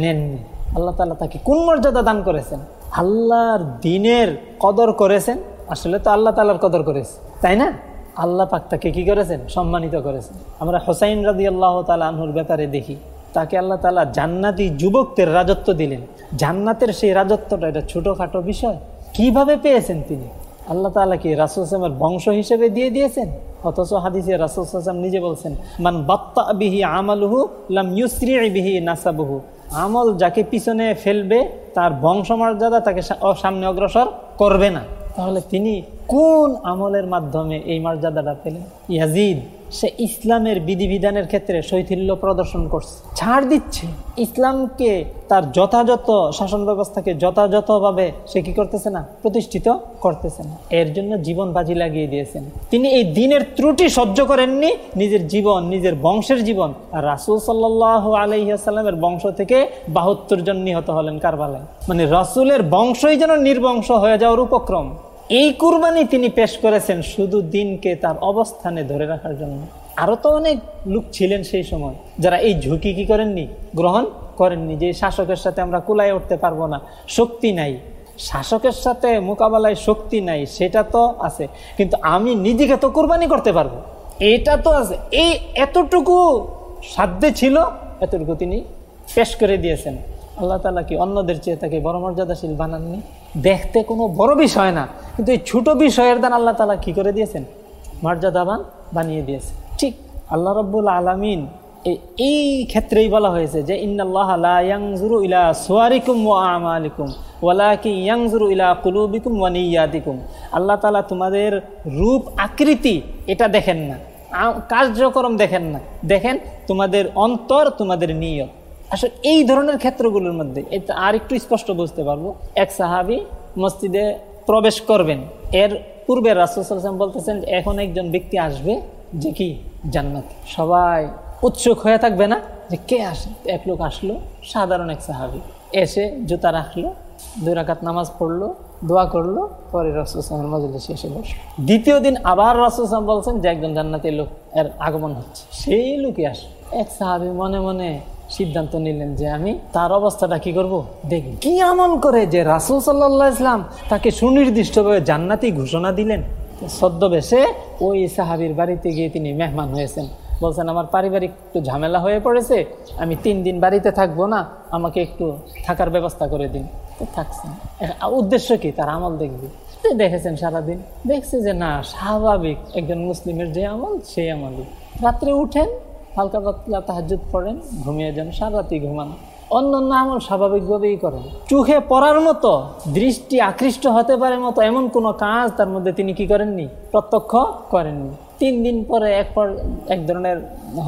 নেননি। আল্লাহ তালা তাকে কোন মর্যাদা দান করেছেন? আল্লাহর দিনের কদর করেছেন। আসলে তো আল্লাহ তালার কদর করেছে, তাই না? আল্লাহ পাক তাকে কি করেছেন? সম্মানিত করেছেন। আমরা হোসাইন রাজি আল্লাহ তালা আনহুর ব্যাপারে দেখি। তাকে আল্লাহ তালা জান্নাতি যুবকদের রাজত্ব দিলেন। জান্নাতের সেই রাজত্বটা এটা ছোটোখাটো বিষয়। কীভাবে পেয়েছেন তিনি? আল্লাহ তালা কি রাসুলসলামের বংশ হিসেবে দিয়ে দিয়েছেন? অথচ হাদিসে রাসুলসলাম নিজে বলছেন, মান বাত্তা বিহি আমালুহু লাম ইউসরি বিহি নাসাবুহু। আমল যাকে পিছনে ফেলবে, তার বংশমর্যাদা তাকে সামনে অগ্রসর করবে না। তাহলে তিনি কোন আমলের মাধ্যমে এই মর্যাদাটা পেলেন? ইয়াজিদ। সে ইসলামের বিধিবিধানের ক্ষেত্রে শৈথিল্য প্রদর্শন করছে। ছাড় দিচ্ছে। ইসলামকে তার যথাযথ শাসন ব্যবস্থাকে যথাযথভাবে সে কি করতেছে না? প্রতিষ্ঠিত করতেছে না। এর জন্য জীবন বাজি লাগিয়ে দিয়েছেন। তিনি এই দিনের ত্রুটি সহ্য করেননি। নিজের জীবন, নিজের বংশের জীবন। আর রাসুল সাল্লাহ আলহিহাস্লামের বংশ থেকে বাহাত্তর জন নিহত হলেন কারবালায়। মানে রাসুলের বংশই যেন নির্বংশ হয়ে যাওয়ার উপক্রম। এই কুরবানি তিনি পেশ করেছেন শুধু দিনকে তার অবস্থানে ধরে রাখার জন্য। আরও তো অনেক লোক ছিলেন সেই সময়, যারা এই ঝুঁকি কি করেননি? গ্রহণ করেননি যে শাসকের সাথে আমরা কুলায় উঠতে পারব না। শক্তি নাই। শাসকের সাথে মোকাবেলায় শক্তি নাই, সেটা তো আছে। কিন্তু আমি নিজেকে তো কোরবানি করতে পারব। এটা তো আছে। এই এতটুকু সাধ্যে ছিল, এতটুকু তিনি পেশ করে দিয়েছেন। আল্লাহ তালা কি অন্যদের চেয়ে তাকে বড় মর্যাদাশীল বানাননি? দেখতে কোনো বড় বিষয় না। কিন্তু এই ছোট বিষয়ের দান আল্লাহ তালা কি করে দিয়েছেন? মর্যাদাবান বানিয়ে দিয়েছে ঠিক আল্লাহ রব্বুল আলমিন এই ক্ষেত্রেই বলা হয়েছে যে ইন্নআল্লাহ ইয়াংজুরু ইলা সোয়ারিকুম ও আমালিকুম ওয়ালাকি ইয়াংজুরু ইলা কুলুবিকুম ওয়ানিয়াদিকুম আল্লাহ তালা তোমাদের রূপ আকৃতি এটা দেখেন না। কার্যক্রম দেখেন না। দেখেন তোমাদের অন্তর, তোমাদের নিয়ত। আসলে এই ধরনের ক্ষেত্রগুলোর মধ্যে এটা আর একটু স্পষ্ট বুঝতে পারব। এক সাহাবি মসজিদে প্রবেশ করবেন। এর পূর্বে রাসুসাল্লাম বলতেছেন এখন একজন ব্যক্তি আসবে যে কি? জান্নাত। সবাই উৎসুক হয়ে থাকবে না? যে কে আসে? এক লোক আসলো, সাধারণ এক সাহাবি। এসে জুতা রাখল, দুই রাকাত নামাজ পড়ল, দোয়া করল, পরে রসুলামের মজলিসে এসে বসল। দ্বিতীয় দিন আবার রসুলাম বলছেন যে, একজন জান্নাতের লোক, এর আগমন হচ্ছে। সেই লোকই আসে এক সাহাবি মনে মনে সিদ্ধান্ত নিলেন যে আমি তার অবস্থাটা কি করব? দেখ কি আমল করে যে রাসুল সাল্লাহ ইসলাম তাকে সুনির্দিষ্টভাবে জান্নাতি ঘোষণা দিলেন? ছদ্মবেশে ওই সাহাবির বাড়িতে গিয়ে তিনি মেহমান হয়েছেন। বলছেন আমার পারিবারিক একটু ঝামেলা হয়ে পড়েছে আমি তিন দিন বাড়িতে থাকব না আমাকে একটু থাকার ব্যবস্থা করে দিন। তো থাকছেন। উদ্দেশ্য কি? তার আমল দেখবে। দেখেছেন সারাদিন। দেখছে যে না স্বাভাবিক একজন মুসলিমের যে আমল সেই আমলই। রাত্রে উঠেন হালকা পাতলা তাহাজুদ পড়েন, ঘুমিয়ে যান সারাতি ঘুমান। অন্য অন্য আমল স্বাভাবিকভাবেই করেন। চোখে পড়ার মতো, দৃষ্টি আকৃষ্ট হতে পারে মতো এমন কোনো কাজ তার মধ্যে তিনি কি করেননি? প্রত্যক্ষ করেননি। তিন দিন পরে এক পর, এক ধরনের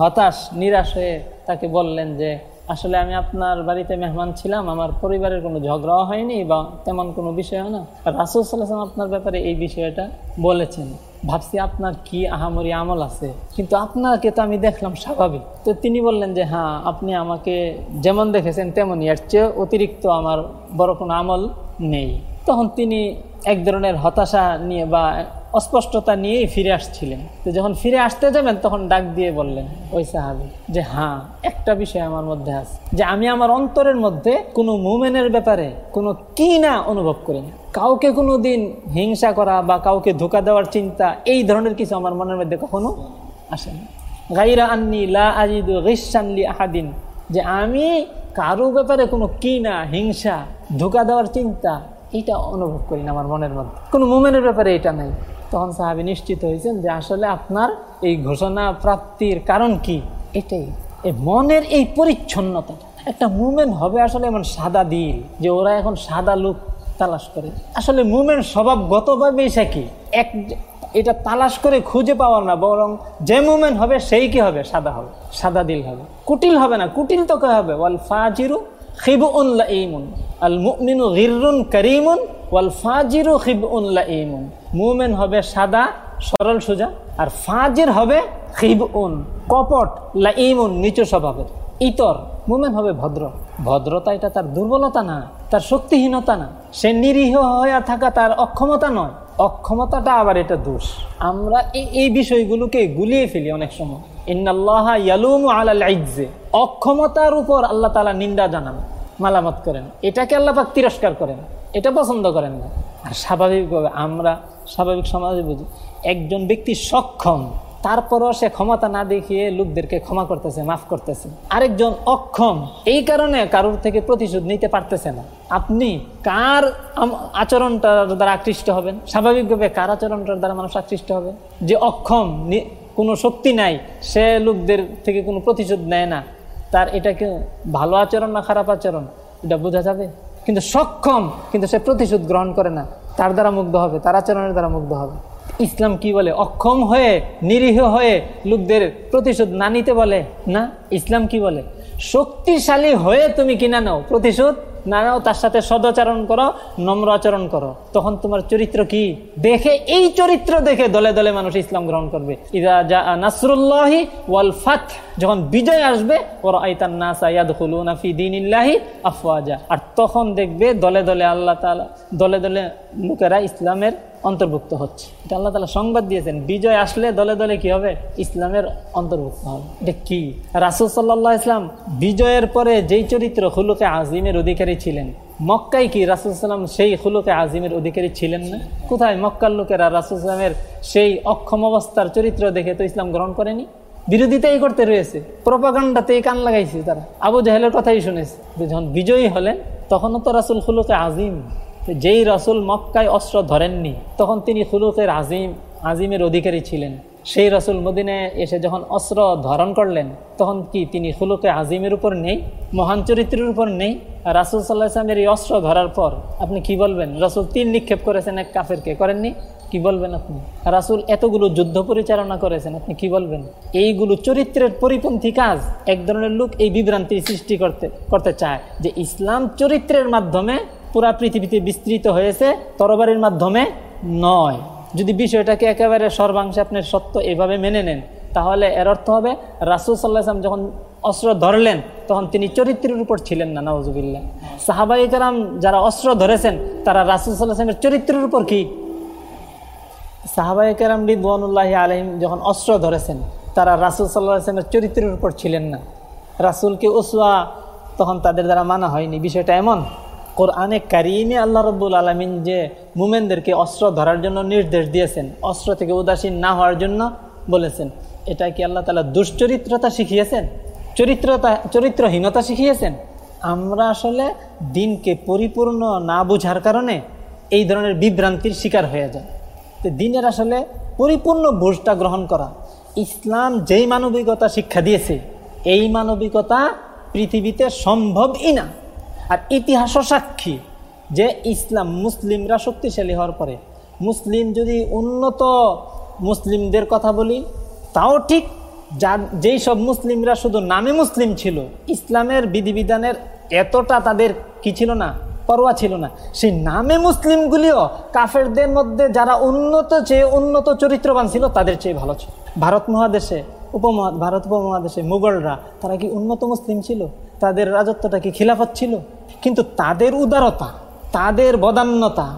হতাশ, নিরাশ হয়ে তাকে বললেন যে, আসলে আমি আপনার বাড়িতে মেহমান ছিলাম, আমার পরিবারের কোনো ঝগড়াও হয়নি বা তেমন কোনো বিষয় না। রাসুল সাল্লাম আপনার ব্যাপারে এই বিষয়টা বলেছেন। ভাবছি আপনার কি আহামরি আমল আছে? কিন্তু আপনাকে তো আমি দেখলাম স্বাভাবিক। তো তিনি বললেন যে হ্যাঁ আপনি আমাকে যেমন দেখেছেন তেমনই। এর চেয়ে অতিরিক্ত আমার বড় কোনো আমল নেই। তখন তিনি এক ধরনের হতাশা নিয়ে বা অস্পষ্টতা নিয়েই ফিরে আসছিলেন। তো যখন ফিরে আসতে যাবেন, তখন ডাক দিয়ে বললেন, ওই সাহাবি, যে হ্যাঁ একটা বিষয় আমার মধ্যে আছে, যে আমি আমার অন্তরের মধ্যে কোনো মুমেনের ব্যাপারে কোনো কি না অনুভব করি না। কাউকে কোনো দিন হিংসা করা বা কাউকে ধোকা দেওয়ার চিন্তা, এই ধরনের কিছু আমার মনের মধ্যে কখনো আসে না। গাইরা আন্নি লা আজিদু গিসানলি আহাদিন, যে আমি কারও ব্যাপারে কোনো কি না হিংসা, ধোকা দেওয়ার চিন্তা, এটা অনুভব করি না আমার মনের মধ্যে। কোনো মোমেনের ব্যাপারে এটা নাই। তখন সাহাবি নিশ্চিত হয়েছেন যে আসলে আপনার এই ঘোষণা প্রাপ্তির কারণ কি? এটাই। এই মনের এই পরিচ্ছন্নতা। একটা মুমেন্ট হবে আসলে এমন সাদা দিল যে ওরা এখন সাদা লুক তালাশ করে। আসলে মুমেন্ট স্বভাবগতভাবে সে কি? এক এটা তালাশ করে খুঁজে পাওয়ার না বরং যে মুমেন্ট হবে সেই কি হবে? সাদা হবে সাদা দিল হবে। কুটিল হবে না কুটিল তো কে হবে? ওয়াল ফাজিরু আল ওয়াল লাইমুন মুমেন হবে সাদা, সরল সোজা, আর ফাজির হবে খিবউন, কপট লাইমুন নিচু স্বভাবের। ইতর, মুমেন হবে ভদ্র। ভদ্রতা এটা তার দুর্বলতা না। তার শক্তিহীনতা না। সে নিরীহ হয়ে থাকা তার অক্ষমতা নয়। অক্ষমতাটা আবার এটা দোষ। আমরা এই বিষয়গুলোকে গুলিয়ে ফেলি অনেক সময়। ইন্নাল্লাহ ইয়ালুমু অক্ষমতার উপর আল্লাহ তাআলা নিন্দা জানান, মালামত করেন। এটাকে আল্লাহ পাক তিরস্কার করেন। এটা পছন্দ করেন না। আর স্বাভাবিকভাবে আমরা স্বাভাবিক সমাজে বুঝি, একজন ব্যক্তি সক্ষম তারপরও সে ক্ষমতা না দেখিয়ে লোকদেরকে ক্ষমা করতেছে, মাফ করতেছে। আরেকজন অক্ষম, এই কারণে কারোর থেকে প্রতিশোধ নিতে পারতেছে না। আপনি কার আচরণটার দ্বারা আকৃষ্ট হবেন? স্বাভাবিকভাবে কার আচরণটার দ্বারা মানুষ আকৃষ্ট হবে? যে অক্ষম কোনো শক্তি নাই, সে লোকদের থেকে কোনো প্রতিশোধ নেয় না। তার এটা কি ভালো আচরণ না খারাপ আচরণ? এটা বোঝা যাবে? কিন্তু সক্ষম, কিন্তু সে প্রতিশোধ গ্রহণ করে না। তার দ্বারা মুগ্ধ হবে, তার আচরণের দ্বারা মুগ্ধ হবে। ইসলাম কি বলে? অক্ষম হয়ে, নিরীহ হয়ে লোকদের প্রতিশোধ না নিতে বলে? না, ইসলাম কি বলে? শক্তিশালী হয়ে তুমি কিনা নাও। প্রতিশোধ না নাও, তার সাথে সদাচরণ করো, নম্র আচরণ করো। তখন তোমার চরিত্র কি? দেখে, এই চরিত্র দেখে দলে দলে মানুষ ইসলাম গ্রহণ করবে। ইদা যা নাসরুল্লাহি ওয়াল ফাত যখন বিজয় আসবে ওরা আইতান নাস ইয়াদখুলুনা ফি দীনিল্লাহি আর তখন দেখবে দলে দলে আল্লাহ তাআলা, দলে দলে লোকেরা ইসলামের অন্তর্ভুক্ত হচ্ছে। এটা আল্লাহ তালা সংবাদ দিয়েছেন, বিজয় আসলে দলে দলে কি হবে? ইসলামের অন্তর্ভুক্ত হবে। এটা কি? রাসুল সাল্লাহ ইসলাম বিজয়ের পরে যেই চরিত্র হুলুকে আজিমের অধিকারী ছিলেন, মক্কায় কি রাসুল সাল্লাম সেই হুলুকে আজিমের অধিকারী ছিলেন না? কোথায়? মক্কার লোকেরা রাসুল সাল্লামের সেই অক্ষম অবস্থার চরিত্র দেখে তো ইসলাম গ্রহণ করেনি? বিরোধিতাই করতে রয়েছে। প্রপাগান্ডাতেই কান লাগাইছে তারা। আবু জাহেলের কথাই শুনেছে যখন বিজয়ী হলেন, তখনও তো রাসুল হুলুকে আজিম যেই রাসুল মক্কায় অস্ত্র ধরেননি, তখন তিনি খুলুকের আজিম, আজিমের অধিকারী ছিলেন। সেই রাসুল মদিনায় এসে যখন অস্ত্র ধারণ করলেন, তখন কি তিনি খুলুকে আজিমের উপর নেই? মহান চরিত্রের উপর নেই? রাসুল সাল্লাহ ইসলামের এই অস্ত্র ধরার পর আপনি কি বলবেন, রাসুল তিন নিক্ষেপ করেছেন, এক কাফেরকে করেননি? কি বলবেন আপনি? রাসুল এতগুলো যুদ্ধ পরিচালনা করেছেন, আপনি কি বলবেন? এইগুলো চরিত্রের পরিপন্থী কাজ। এক ধরনের লোক এই বিভ্রান্তি সৃষ্টি করতে করতে চায় যে ইসলাম চরিত্রের মাধ্যমে পুরা পৃথিবীতে বিস্তৃত হয়েছে তরবারির মাধ্যমে নয়। যদি বিষয়টাকে একেবারে সর্বাংশে আপনি সত্য এভাবে মেনে নেন, তাহলে এর অর্থ হবে রাসুল সাল্লাহ আসলাম যখন অস্ত্র ধরলেন, তখন তিনি চরিত্রের উপর ছিলেন না নওয়াজুবিল্লা সাহাবাই কারাম যারা অস্ত্র ধরেছেন, তারা রাসুল সাল্লাহ আসলামের চরিত্রের উপর কি? সাহাবাই কারাম রিদওয়ানুল্লাহ আলহিম যখন অস্ত্র ধরেছেন, তারা রাসুল সাল্লাহ আসলামের চরিত্রের উপর ছিলেন না। রাসুলকে ওসুয়া তখন তাদের দ্বারা মানা হয়নি। বিষয়টা এমন কোরআনে কারিমে আল্লাহ রব্বুল আলমিন যে মুমেনদেরকে অস্ত্র ধরার জন্য নির্দেশ দিয়েছেন, অস্ত্র থেকে উদাসীন না হওয়ার জন্য বলেছেন। এটা কি আল্লাহ তালা দুশ্চরিত্রতা শিখিয়েছেন? চরিত্রতা, চরিত্রহীনতা শিখিয়েছেন? আমরা আসলে দিনকে পরিপূর্ণ না বোঝার কারণে এই ধরনের বিভ্রান্তির শিকার হয়ে যায় তো দিনের আসলে পরিপূর্ণ বোঝটা গ্রহণ করা। ইসলাম যেই মানবিকতা শিক্ষা দিয়েছে, এই মানবিকতা পৃথিবীতে সম্ভবই না। আর ইতিহাসও সাক্ষী যে ইসলাম মুসলিমরা শক্তিশালী হওয়ার পরে, মুসলিম যদি উন্নত মুসলিমদের কথা বলি, তাও ঠিক যা, যেই সব মুসলিমরা শুধু নামে মুসলিম ছিল, ইসলামের বিধিবিধানের এতটা তাদের কি ছিল না, পরোয়া ছিল না। সেই নামে মুসলিমগুলিও কাফেরদের মধ্যে যারা উন্নত চেয়ে উন্নত চরিত্রবান ছিল, তাদের চেয়ে ভালো ছিল। ভারত মহাদেশে উপমহা, ভারত উপমহাদেশে মুঘলরা তারা কি উন্নত মুসলিম ছিল? তাদের রাজত্বটা কি খিলাফত ছিল? কিন্তু তাদের উদারতা, তাদের বদান্যতা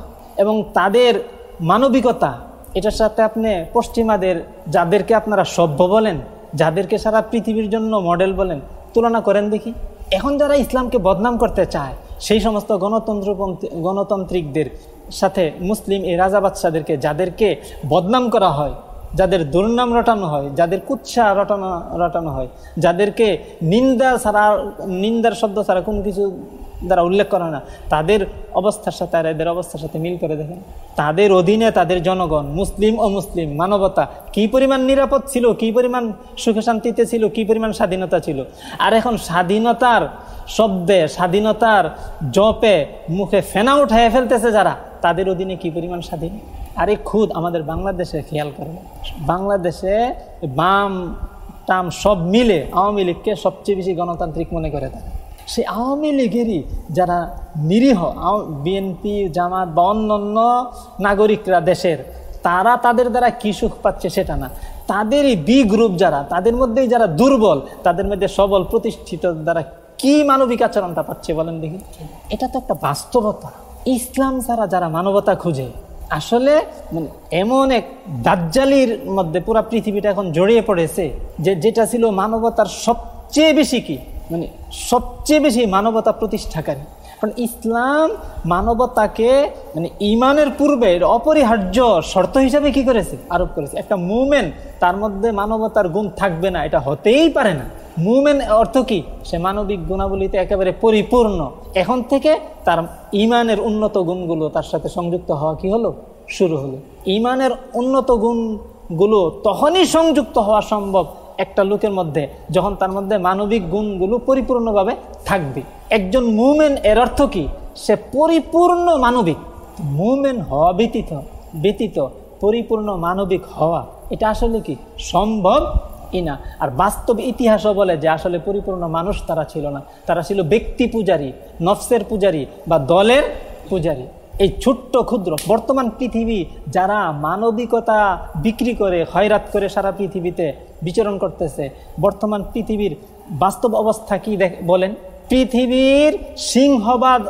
এবং তাদের মানবিকতা, এটার সাথে আপনি পশ্চিমাদের, যাদেরকে আপনারা সভ্য বলেন, যাদেরকে সারা পৃথিবীর জন্য মডেল বলেন, তুলনা করেন দেখি। এখন যারা ইসলামকে বদনাম করতে চায়, সেই সমস্ত গণতন্ত্রপন্থী, গণতান্ত্রিকদের সাথে মুসলিম এই রাজা বাদশাদেরকে যাদেরকে বদনাম করা হয়, যাদের দুর্নাম রটানো হয়, যাদের কুৎসা রটানো রটানো হয়, যাদেরকে নিন্দা ছাড়া, নিন্দার শব্দ ছাড়া কোনো কিছু দ্বারা উল্লেখ করা না। তাদের অবস্থার সাথে আর এদের অবস্থার সাথে মিল করে দেখেন। তাদের অধীনে তাদের জনগণ, মুসলিম ও মুসলিম, মানবতা কি পরিমাণ নিরাপদ ছিল, কি পরিমাণ সুখে শান্তিতে ছিল, কি পরিমাণ স্বাধীনতা ছিল? আর এখন স্বাধীনতার শব্দে, স্বাধীনতার জপে মুখে ফেনা উঠায় ফেলতেছে যারা, তাদের অধীনে কি পরিমাণ স্বাধীন? আরে খুদ, আমাদের বাংলাদেশে খেয়াল করেন বাংলাদেশে বাম, টাম সব মিলে আওয়ামী লীগকে সবচেয়ে বেশি গণতান্ত্রিক মনে করে তারা। সেই আওয়ামী লীগেরই যারা নিরীহ বিএনপি জামাত বা অন্যান্য নাগরিকরা দেশের, তারা তাদের দ্বারা কী সুখ পাচ্ছে সেটা না। তাদেরই বি গ্রুপ যারা, তাদের মধ্যেই যারা দুর্বল, তাদের মধ্যে সবল প্রতিষ্ঠিত দ্বারা কি মানবিক আচরণটা পাচ্ছে বলেন দেখি। এটা তো একটা বাস্তবতা। ইসলাম ছাড়া যারা মানবতা খুঁজে, আসলে মানে এমন এক দাজ্জালির মধ্যে পুরা পৃথিবীটা এখন জড়িয়ে পড়েছে যে যেটা ছিল মানবতার সবচেয়ে বেশি কি? মানে সবচেয়ে বেশি মানবতা প্রতিষ্ঠাকারী। কারণ ইসলাম মানবতাকে মানে ইমানের পূর্বে অপরিহার্য শর্ত হিসাবে কি করেছে? আরোপ করেছে। একটা মুভমেন্ট তার মধ্যে মানবতার গুণ থাকবে না, এটা হতেই পারে না। মুভমেন্ট অর্থ কি? সে মানবিক গুণাবলীতে একেবারে পরিপূর্ণ। এখন থেকে তার ইমানের উন্নত গুণগুলো তার সাথে সংযুক্ত হওয়া কি হলো? শুরু হলো। ইমানের উন্নত গুণগুলো তখনই সংযুক্ত হওয়া সম্ভব একটা লোকের মধ্যে, যখন তার মধ্যে মানবিক গুণগুলো পরিপূর্ণভাবে থাকবে। একজন মুমেন এর অর্থ কি? সে পরিপূর্ণ মানবিক। মুমেন হওয়া ব্যতীত ব্যতীত পরিপূর্ণ মানবিক হওয়া, এটা আসলে কি? সম্ভব ইনা আর বাস্তব ইতিহাসও বলে যে আসলে পরিপূর্ণ মানুষ তারা ছিল না। তারা ছিল ব্যক্তি পূজারী, নফসের পূজারী বা দলের পূজারী। এই ছোট্ট ক্ষুদ্র, বর্তমান পৃথিবী যারা মানবিকতা বিক্রি করে, হয়রাত করে সারা পৃথিবীতে বিচরণ করতেছে, বর্তমান পৃথিবীর বাস্তব অবস্থা কি দেখ, বলেন? পৃথিবীর সিংহবাদ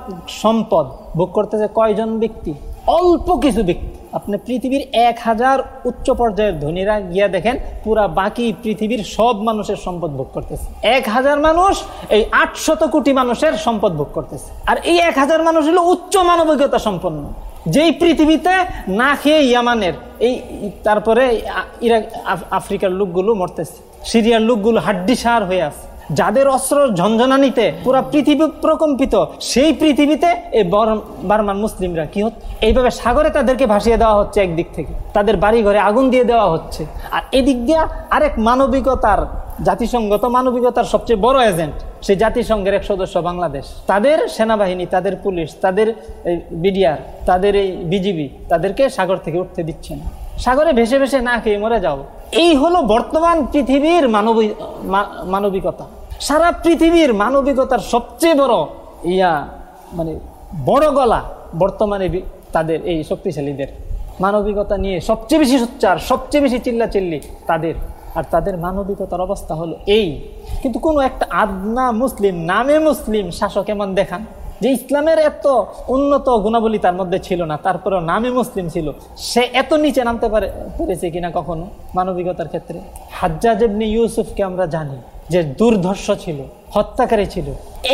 সম্পদ ভোগ করতেছে কয়জন ব্যক্তি? অল্প কিছু ব্যক্তি। আপনি পৃথিবীর এক হাজার উচ্চ পর্যায়ের ধনীরা গিয়া দেখেন, পুরা বাকি পৃথিবীর সব মানুষের সম্পদ ভোগ করতেছে। এক হাজার মানুষ এই আটশত কোটি মানুষের সম্পদ ভোগ করতেছে। আর এই এক হাজার মানুষ হলো উচ্চ মানবিকতা সম্পন্ন। যেই পৃথিবীতে না খেয়ে ইয়ামানের, এই তারপরে আফ্রিকার লোকগুলো মরতেছে। সিরিয়ার লোকগুলো হাড্ডি সার হয়ে আছে। যাদের অস্ত্র ঝঞ্ঝনানিতে পুরা পৃথিবী প্রকম্পিত, সেই পৃথিবীতে এই বার্মান মুসলিমরা কি হচ্ছে এইভাবে সাগরে তাদেরকে ভাসিয়ে দেওয়া হচ্ছে একদিক থেকে। তাদের বাড়ি ঘরে আগুন দিয়ে দেওয়া হচ্ছে। আর এদিক দিয়ে আরেক মানবিকতার, জাতিসংগত মানবিকতার সবচেয়ে বড় এজেন্ট সেই জাতিসংঘের এক সদস্য বাংলাদেশ। তাদের সেনাবাহিনী, তাদের পুলিশ, তাদের বিডিআর, তাদের এই বিজিবি তাদেরকে সাগর থেকে উঠতে দিচ্ছে না। সাগরে ভেসে ভেসে না খেয়ে মরে যাও। এই হলো বর্তমান পৃথিবীর মানবিক মানবিকতা। সারা পৃথিবীর মানবিকতার সবচেয়ে বড় ইয়া মানে বড় গলা বর্তমানে তাদের এই শক্তিশালীদের। মানবিকতা নিয়ে সবচেয়ে বেশি সোচ্চার, সবচেয়ে বেশি চিল্লাচিল্লি তাদের। আর তাদের মানবিকতার অবস্থা হলো এই। কিন্তু কোনো একটা আদনা মুসলিম, নামে মুসলিম শাসক এমন দেখান, যে ইসলামের এত উন্নত গুণাবলী তার মধ্যে ছিল না, তারপরেও নামে মুসলিম ছিল। সে এত নিচে নামতে পারে, পেরেছে কিনা কখনো মানবিকতার ক্ষেত্রে? হাজ্জাজ ইবনে ইউসুফকে আমরা জানি যে দুর্ধর্ষ ছিল, হত্যাকারী ছিল।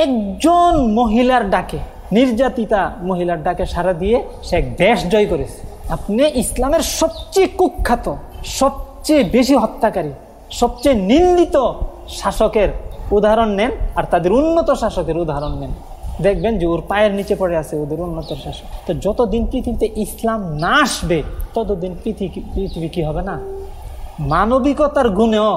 একজন মহিলার ডাকে, নির্যাতিতা মহিলার ডাকে সারা দিয়ে সে এক দেশ জয় করেছে। আপনি ইসলামের সবচেয়ে কুখ্যাত, সবচেয়ে বেশি হত্যাকারী, সবচেয়ে নিন্দিত শাসকের উদাহরণ নেন আর তাদের উন্নত শাসকের উদাহরণ নেন। দেখবেন যে ওর পায়ের নিচে পড়ে আছে ওদের উন্নত শাসক। তো যতদিন পৃথিবীতে ইসলাম না আসবে, ততদিন পৃথিবী পৃথিবী কি হবে না? মানবিকতার গুণেও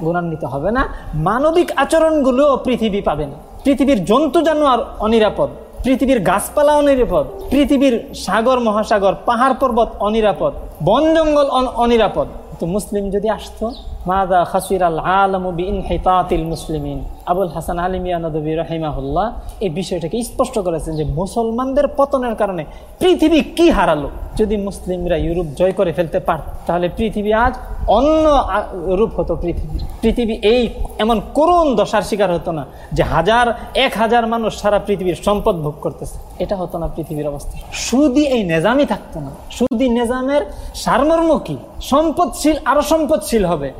গুণান্বিত হবে না। মানবিক আচরণগুলো পৃথিবী পাবে না। পৃথিবীর জন্তু জানোয়ার অনিরাপদ, পৃথিবীর গাছপালা অনিরাপদ, পৃথিবীর সাগর, মহাসাগর, পাহাড় পর্বত অনিরাপদ, বন জঙ্গল অন- অনিরাপদ। তো মুসলিম যদি আসতো মাদা খাসির আল আলমিন হেতাতিল মুসলিমিন। আবুল হাসান আলিমিয়া নদী রহিমাহুল্লাহ এই বিষয়টাকে স্পষ্ট করেছেন যে মুসলমানদের পতনের কারণে পৃথিবী কি হারালো? যদি মুসলিমরা ইউরোপ জয় করে ফেলতে পারত তাহলে পৃথিবী আজ অন্য রূপ হতো পৃথিবী পৃথিবী এই এমন করুণ দশার শিকার হতো না যে হাজার, এক হাজার মানুষ সারা পৃথিবীর সম্পদ ভোগ করতেছে। এটা হতো না পৃথিবীর অবস্থা। শুধু এই নেজামই থাকতো না। শুধু নেজামের সারমর্ম কি? সম্পদশীল, আরও সম্পদশীল হবে।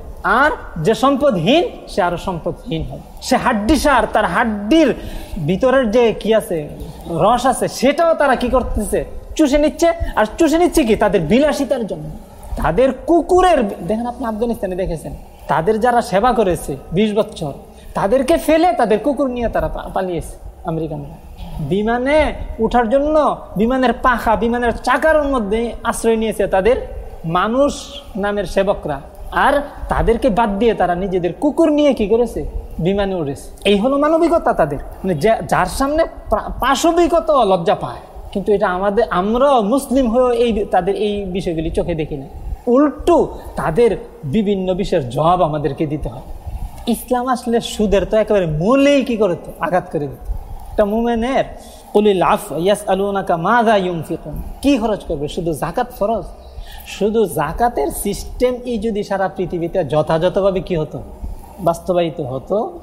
আর যে সম্পদহীন, সে আরও সম্পদহীন হবে সে হাড্ডি সার, তার হাড্ডির ভিতরের যে কি আছে, রস আছে, সেটাও তারা কি করতেছে? চুষে নিচ্ছে। আর চুষে নিচ্ছে কি? তাদের বিলাসিতার জন্য। তাদের কুকুরের, দেখেন আপনি আফগানিস্তানে দেখেছেন, তাদের যারা সেবা করেছে বিশ বছর, তাদেরকে ফেলে তাদের কুকুর নিয়ে তারা পালিয়েছে আমেরিকানরা। বিমানে উঠার জন্য, বিমানের পাখা, বিমানের চাকার মধ্যে আশ্রয় নিয়েছে তাদের মানুষ নামের সেবকরা। আর তাদেরকে বাদ দিয়ে তারা নিজেদের কুকুর নিয়ে কি করেছে? বিমানে উড়েছে। এই হলো মানবিকতা তাদের। মানে যার সামনে পাশবিকতা লজ্জা পায়। কিন্তু এটা আমাদের, আমরাও মুসলিম হয়েও এই তাদের এই বিষয়গুলি চোখে দেখি না। উল্টো তাদের বিভিন্ন বিষয়ের জবাব আমাদেরকে দিতে হয়। ইসলাম আসলে সুদের তো একেবারে মূলেই কি করে আঘাত করে দিত। একটা মুমেনের কি খরচ করবে? শুধু জাকাত ফরজ? শুধু জাকাতের সিস্টেমই যদি সারা পৃথিবীতে যথাযথভাবে কি হতো? বাস্তবায়িত হতো?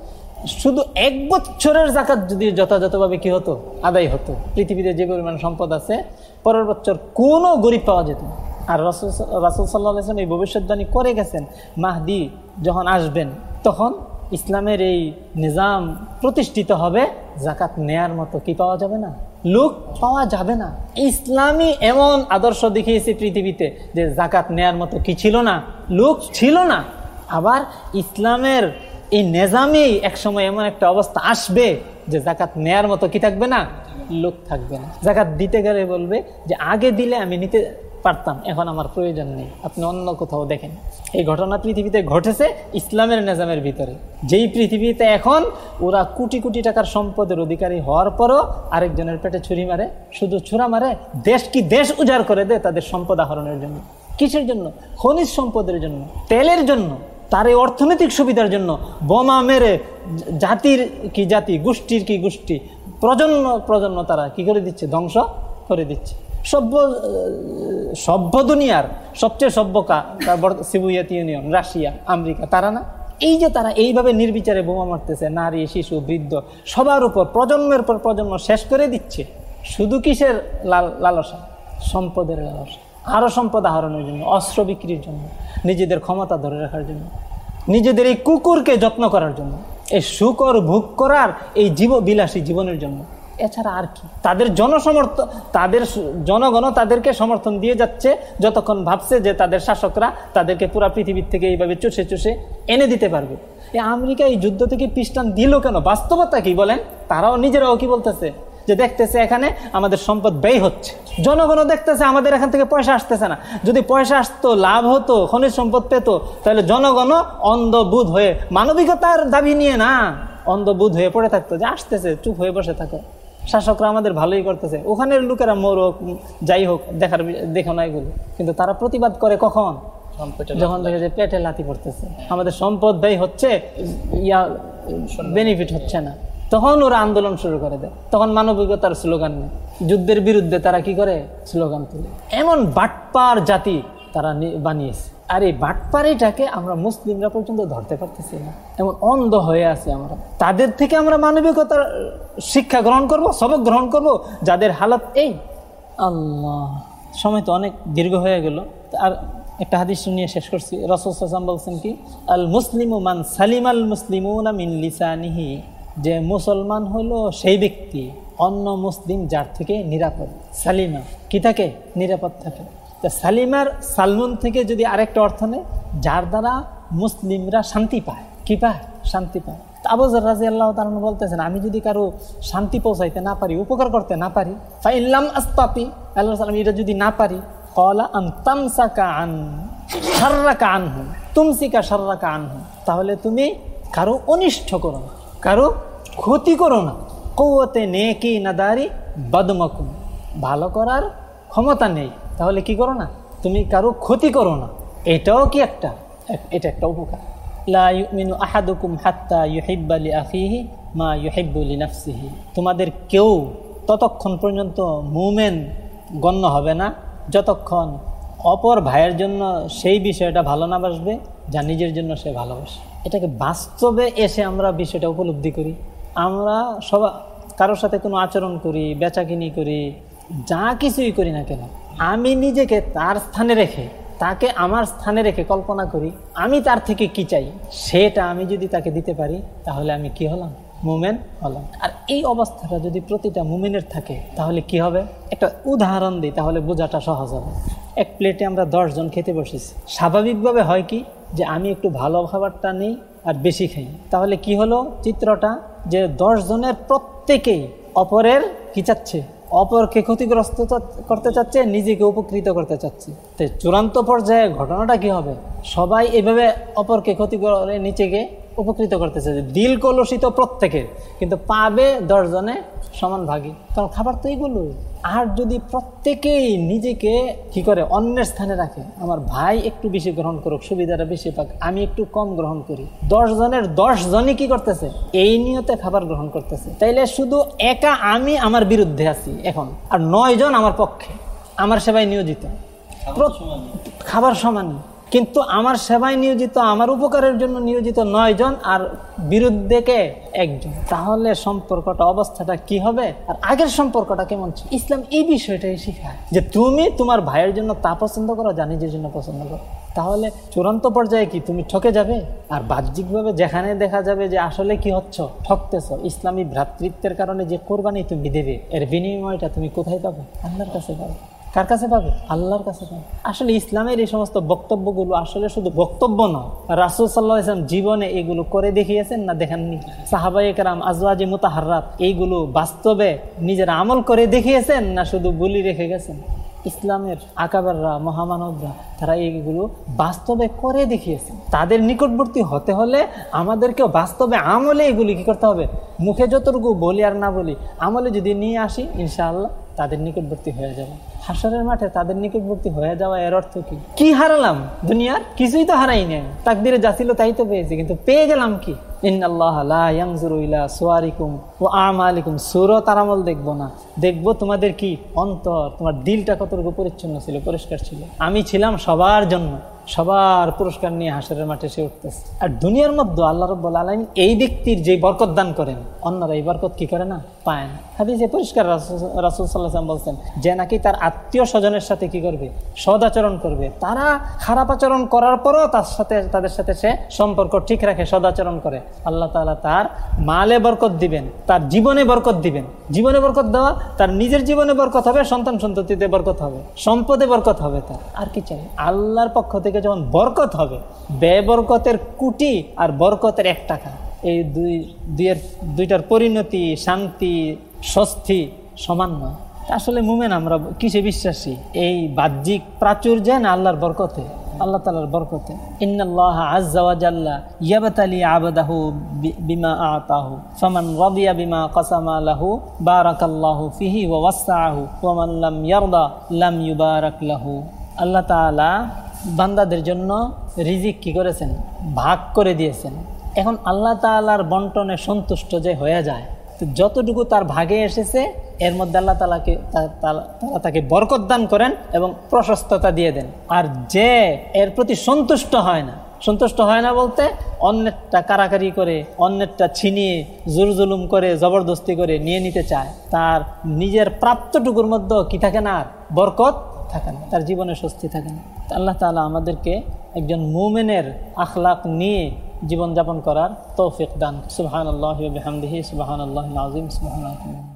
শুধু এক বছরের জাকাত যদি যথাযথভাবে কি হতো? আদায় হতো। পৃথিবীতে যে পরিমাণ সম্পদ আছে, পরের বছর কোনো গরিব পাওয়া যেত না। আর রসুল রাসুল সাল্লাহ এই ভবিষ্যৎবাণী করে গেছেন, মাহদি যখন আসবেন, তখন ইসলামের এই নিজাম প্রতিষ্ঠিত হবে, জাকাত নেয়ার মতো কি পাওয়া যাবে না? লোক পাওয়া যাবে না। ইসলামী এমন আদর্শ দেখিয়েছে পৃথিবীতে যে জাকাত নেয়ার মতো কি ছিল না, লোক ছিল না। আবার ইসলামের এই নেজামেই একসময় এমন একটা অবস্থা আসবে যে জাকাত নেয়ার মতো কি থাকবে না? লোক থাকবে না। জাকাত দিতে গেলে বলবে যে, আগে দিলে আমি নিতে পারতাম, এখন আমার প্রয়োজন নেই। আপনি অন্য কোথাও দেখেন। এই ঘটনা পৃথিবীতে ঘটেছে ইসলামের নেজামের ভিতরে। যেই পৃথিবীতে এখন ওরা কোটি কোটি টাকার সম্পদের অধিকারী হওয়ার পরও আরেকজনের পেটে ছুরি মারে, শুধু ছুরা মারে, দেশ কি দেশ উজাড় করে দেয় তাদের সম্পদ আহরণের জন্য? কিসের জন্য? খনিজ সম্পদের জন্য? তেলের জন্য? তার এই অর্থনৈতিক সুবিধার জন্য? বোমা মেরে জাতির কি জাতি, গোষ্ঠীর কি গোষ্ঠী? প্রজন্ম প্রজন্ম তারা কি করে দিচ্ছে? ধ্বংস করে দিচ্ছে। সভ্য সভ্য দুনিয়ার সবচেয়ে সভ্য কা তারপর সিভিয়েত ইউনিয়ন, রাশিয়া, আমেরিকা, তারা না? এই যে তারা এইভাবে নির্বিচারে বোমা মারতেছে, নারী, শিশু, বৃদ্ধ, সবার উপর, প্রজন্মের পর প্রজন্ম শেষ করে দিচ্ছে, শুধু কিসের লাল, লালসা? সম্পদের লালসা। আরও সম্পদ আহরণের জন্য, অস্ত্র বিক্রির জন্য, নিজেদের ক্ষমতা ধরে রাখার জন্য, নিজেদের এই কুকুরকে যত্ন করার জন্য, এই শুকর ভোগ করার এই জীব বিলাসী জীবনের জন্য। এছাড়া আর কি? তাদের জনসমর্থন তাদের জনগণ তাদেরকে সমর্থন দিয়ে যাচ্ছে, যতক্ষণ ভাবছে যে তাদের শাসকরা তাদেরকে পুরা পৃথিবীর থেকে এইভাবে চষে চষে এনে দিতে পারবে। আমেরিকা এই যুদ্ধ থেকে পিস্টান দিল কেন? বাস্তবতা কি বলেন? তারাও নিজেরাও কি বলতেছে? যে দেখতেছে এখানে আমাদের সম্পদ ব্যয় হচ্ছে। জনগণও দেখতেছে আমাদের এখান থেকে পয়সা আসতেছে না। যদি পয়সা আসতো, লাভ হতো, খনিজ সম্পদ পেত, তাহলে জনগণও অন্ধবুধ হয়ে, মানবিকতার দাবি নিয়ে না, অন্ধবুধ হয়ে পড়ে থাকতো যে আসতেছে, চুপ হয়ে বসে থাকো। শাসকরা আমাদের ভালোই করতেছে। ওখানের লোকেরা মোরক যাই হোক দেখার দেখো না এগুলো কিন্তু তারা প্রতিবাদ করে কখন? যখন দেখে যে পেটে লাথি পড়তেছে। আমাদের সম্পদ ব্যয় হচ্ছে ইয়া বেনিফিট হচ্ছে না। তখন ওরা আন্দোলন শুরু করে দেয়। তখন মানবিকতার স্লোগান নেয়। যুদ্ধের বিরুদ্ধে তারা কি করে? স্লোগান তুলে। এমন বাটপার জাতি তারা বানিয়েছে। আর এই বাটপাড়িটাকে আমরা মুসলিমরা পর্যন্ত ধরতে পারতেছি না। এমন অন্ধ হয়ে আছে আমরা। তাদের থেকে আমরা মানবিকতার শিক্ষা গ্রহণ করব, সবক গ্রহণ করব, যাদের হালত এই। আল্লাহ, সময় তো অনেক দীর্ঘ হয়ে গেল। আর একটা হাদিস নিয়ে শেষ করছি। রসুল সাল্লাম বলছেন কি আল মুসলিমু মান সালিম আল মুসলিমুনা মিন লিসানিহি। যে মুসলমান হলো সেই ব্যক্তি, অন্য মুসলিম যার থেকে নিরাপদ, সালিমা। কি থাকে? নিরাপদ থাকে। তা সালিমার সালমুন থেকে যদি আরেকটা অর্থ নেয়, যার দ্বারা মুসলিমরা শান্তি পায়। কি পায়? শান্তি পায়। তা আবু রাজি আল্লাহ তালন বলতেছেন, আমি যদি কারও শান্তি পৌঁছাইতে না পারি, উপকার করতে না পারি ফাইল্লাম আস্তাপি আল্লাহ সালাম, এটা যদি না পারি কলা আন তামসাকা আন সার্রাকা আনহু তুমসিকা সার্রাকা আনহু, তাহলে তুমি কারও অনিষ্ট করো না, কারও ক্ষতি করো না। কৌতে নেকি নাদারি বদমকুম, ভালো করার ক্ষমতা নেই। তাহলে কি করো না? তুমি কারও ক্ষতি করো না। এটাও কি একটা? এটা একটা উপকার। লা ইউমিনু আহাদুকুম হাত্তা ইউহিব্বা লি আখিহি মা ইউহিব্বু লি নাফসিহি তোমাদের কেউ ততক্ষণ পর্যন্ত মুমেন গণ্য হবে না। যতক্ষণ অপর ভাইয়ের জন্য সেই বিষয়টা ভালো না বাসবে, যা নিজের জন্য সে ভালোবাসে। এটাকে বাস্তবে এসে আমরা বিষয়টা উপলব্ধি করি। আমরা সবাই কারোর সাথে কোনো আচরণ করি, বেচাকিনি করি, যা কিছুই করি না কেন আমি নিজেকে তার স্থানে রেখে, তাকে আমার স্থানে রেখে কল্পনা করি, আমি তার থেকে কি চাই? সেটা আমি যদি তাকে দিতে পারি, তাহলে আমি কি হলাম? মুমেন হলাম। আর এই অবস্থাটা যদি প্রতিটা মুমেনের থাকে, তাহলে কি হবে? একটা উদাহরণ দিই, তাহলে বোঝাটা সহজ হবে। এক প্লেটে আমরা জন খেতে বসেছি। স্বাভাবিকভাবে হয় কি যে আমি একটু ভালো খাবারটা নিই আর বেশি খাই। তাহলে কি হলো? চিত্রটা যে দশ জনের প্রত্যেকেই অপরের কি চাচ্ছে? অপরকে ক্ষতিগ্রস্ত করতে চাচ্ছে, নিজেকে উপকৃত করতে চাচ্ছে। তো চূড়ান্ত পর্যায়ে ঘটনাটা কি হবে? সবাই এভাবে অপরকে ক্ষতি করে নিচেকে উপকৃত করতেছে চাচ্ছে দিল কলুষিত প্রত্যেকের কিন্তু পাবে দশজনে সমান ভাগী কারণ খাবার তো এইগুলো আর যদি প্রত্যেকেই নিজেকে কি করে অন্যের স্থানে রাখে আমার ভাই একটু বেশি গ্রহণ করুক সুবিধাটা বেশি পাক আমি একটু কম গ্রহণ করি। দশ জনের দশ জনই কি করতেছে? এই নিয়তে খাবার গ্রহণ করতেছে। তাইলে শুধু একা আমি আমার বিরুদ্ধে আছি এখন আর নয় জন আমার পক্ষে আমার সেবায় নিয়োজিত। খাবার সমান। কিন্তু আমার সেবায় নিয়োজিত, আমার উপকারের জন্য নিয়োজিত নয় জন আর বিরুদ্ধে কে একজন। তাহলে সম্পর্কটা, অবস্থাটা কি হবে? আর আগের সম্পর্কটা কেমন ছিল? ইসলাম এই বিষয়টাই শেখায় যে তুমি তোমার ভাইয়ের জন্য তা পছন্দ করো যা নিজের জন্য পছন্দ করো। তাহলে চূড়ান্ত পর্যায়ে কি তুমি ঠকে যাবে? আর বাহ্যিকভাবে যেখানে দেখা যাবে যে আসলে কি হচ্ছ, ঠকতেছ, ইসলামী ভ্রাতৃত্বের কারণে যে কোরবানি তুমি দেবে, এর বিনিময়টা তুমি কোথায় পাবে? আল্লাহর কাছে পাবে। কার কাছে পাবে? আল্লাহর কাছে পাবে। আসলে ইসলামের এই সমস্ত বক্তব্যগুলো আসলে শুধু বক্তব্য নয়। রাসুল সাল্লাহ ইসলাম জীবনে এগুলো করে দেখিয়েছেন না দেখাননি? সাহাবাই কারাম, আজওয়াজি মুতাহারাত এইগুলো বাস্তবে নিজের আমল করে দেখিয়েছেন না শুধু বলি রেখে গেছেন? ইসলামের আকাবাররা, মহামানবরা, তারা এইগুলো বাস্তবে করে দেখিয়েছে তাদের নিকটবর্তী হতে হলে আমাদেরকেও বাস্তবে আমলে এগুলি কি করতে হবে? মুখে যতটুকু বলি আর না বলি, আমলে যদি নিয়ে আসি, ইনশাআল্লাহ তাদের নিকটবর্তী হয়ে যাবে। হাসরের মাঠে তাদের নিকটবর্তী হয়ে যাওয়া এর অর্থ কি? কি হারালাম? দুনিয়ার কিছুই তো হারাই নেই। তাকদিরে যা ছিল তাই তো পেয়েছি, কিন্তু পেয়ে গেলাম কি? ইন্নাল্লাহ লা ইয়ানজুরু ইলা সুয়ারিকুম ও আমালিকুম। সুরত আর আমল দেখব না। দেখব তোমাদের কি? অন্তর। তোমার দিলটা কতটুকু পরিচ্ছন্ন ছিল, পরিষ্কার ছিল। আমি ছিলাম সবার জন্য। সবার পুরস্কার নিয়ে হাসরের মাঠে সে উঠতেছে। আর দুনিয়ার মধ্যে আল্লাহ রব্বুল আলমিন এই ব্যক্তির যে বরকত দান করেন, অন্যরা এই বরকত কি করে না? পায় না। হাদিসে পরিষ্কার রাসূল- রাসূল সাল্লাহ বলছেন যে নাকি তার আত্মীয় স্বজনের সাথে কি করবে? সদাচরণ করবে। তারা খারাপ আচরণ করার পরও তার সাথে, তাদের সাথে সে সম্পর্ক ঠিক রাখে, সদাচরণ করে। আল্লাহ তাআলা তার মালে বরকত দিবেন, তার জীবনে বরকত দিবেন। জীবনে বরকত দেওয়া, তার নিজের জীবনে বরকত হবে, সন্তান সন্ততিতে বরকত হবে, সম্পদে বরকত হবে তার। আর কি চাই? আল্লাহর পক্ষ থেকে যখন বরকত হবে, ব্যয় বরকতের কুটি আর বরকতের এক টাকা। এই দুই, দুইয়ের, দুইটার পরিণতি শান্তি, স্বস্তি সমান নয়। আসলে মুমেন আমরা কিসে বিশ্বাসী? এই বাহ্যিক প্রাচুর্যে না আল্লাহর বরকতে? আল্লাহ তালার বরকতে। ইন্নাল্লাহ আবাদাহু বিমা আতাহু। বিমা বারাকাল্লাহু ফিহি ওয়া ওয়াসসাআহু লাম ইয়ারদা লাম আল্লাহ তাআলা বান্দাদের জন্য রিজিক কি করেছেন? ভাগ করে দিয়েছেন। এখন আল্লাহ তাআলার বন্টনে সন্তুষ্ট যে হয়ে যায়, তো যতটুকু তার ভাগে এসেছে, এর মধ্যে আল্লাহ তালাকে তা- তালা তালা তাকে বরকত দান করেন এবং প্রশস্ততা দিয়ে দেন। আর যে এর প্রতি সন্তুষ্ট হয় না, সন্তুষ্ট হয় না বলতে অন্যেরটা কারাকারি করে, অন্যেরটা ছিনিয়ে জুলুম করে, জবরদস্তি করে নিয়ে নিতে চায়, তার নিজের প্রাপ্তটুকুর মধ্যে কি থাকে না? বরকত থাকে না তার জীবনে স্বস্তি থাকে না তা আল্লাহ তালা আমাদেরকে একজন মুমেনের আখলাক নিয়ে জীবনযাপন করার তৌফিক দান। সুবাহান আল্লাহ হামদিহি সুবাহান আল্লাহ আজিম সুবাহান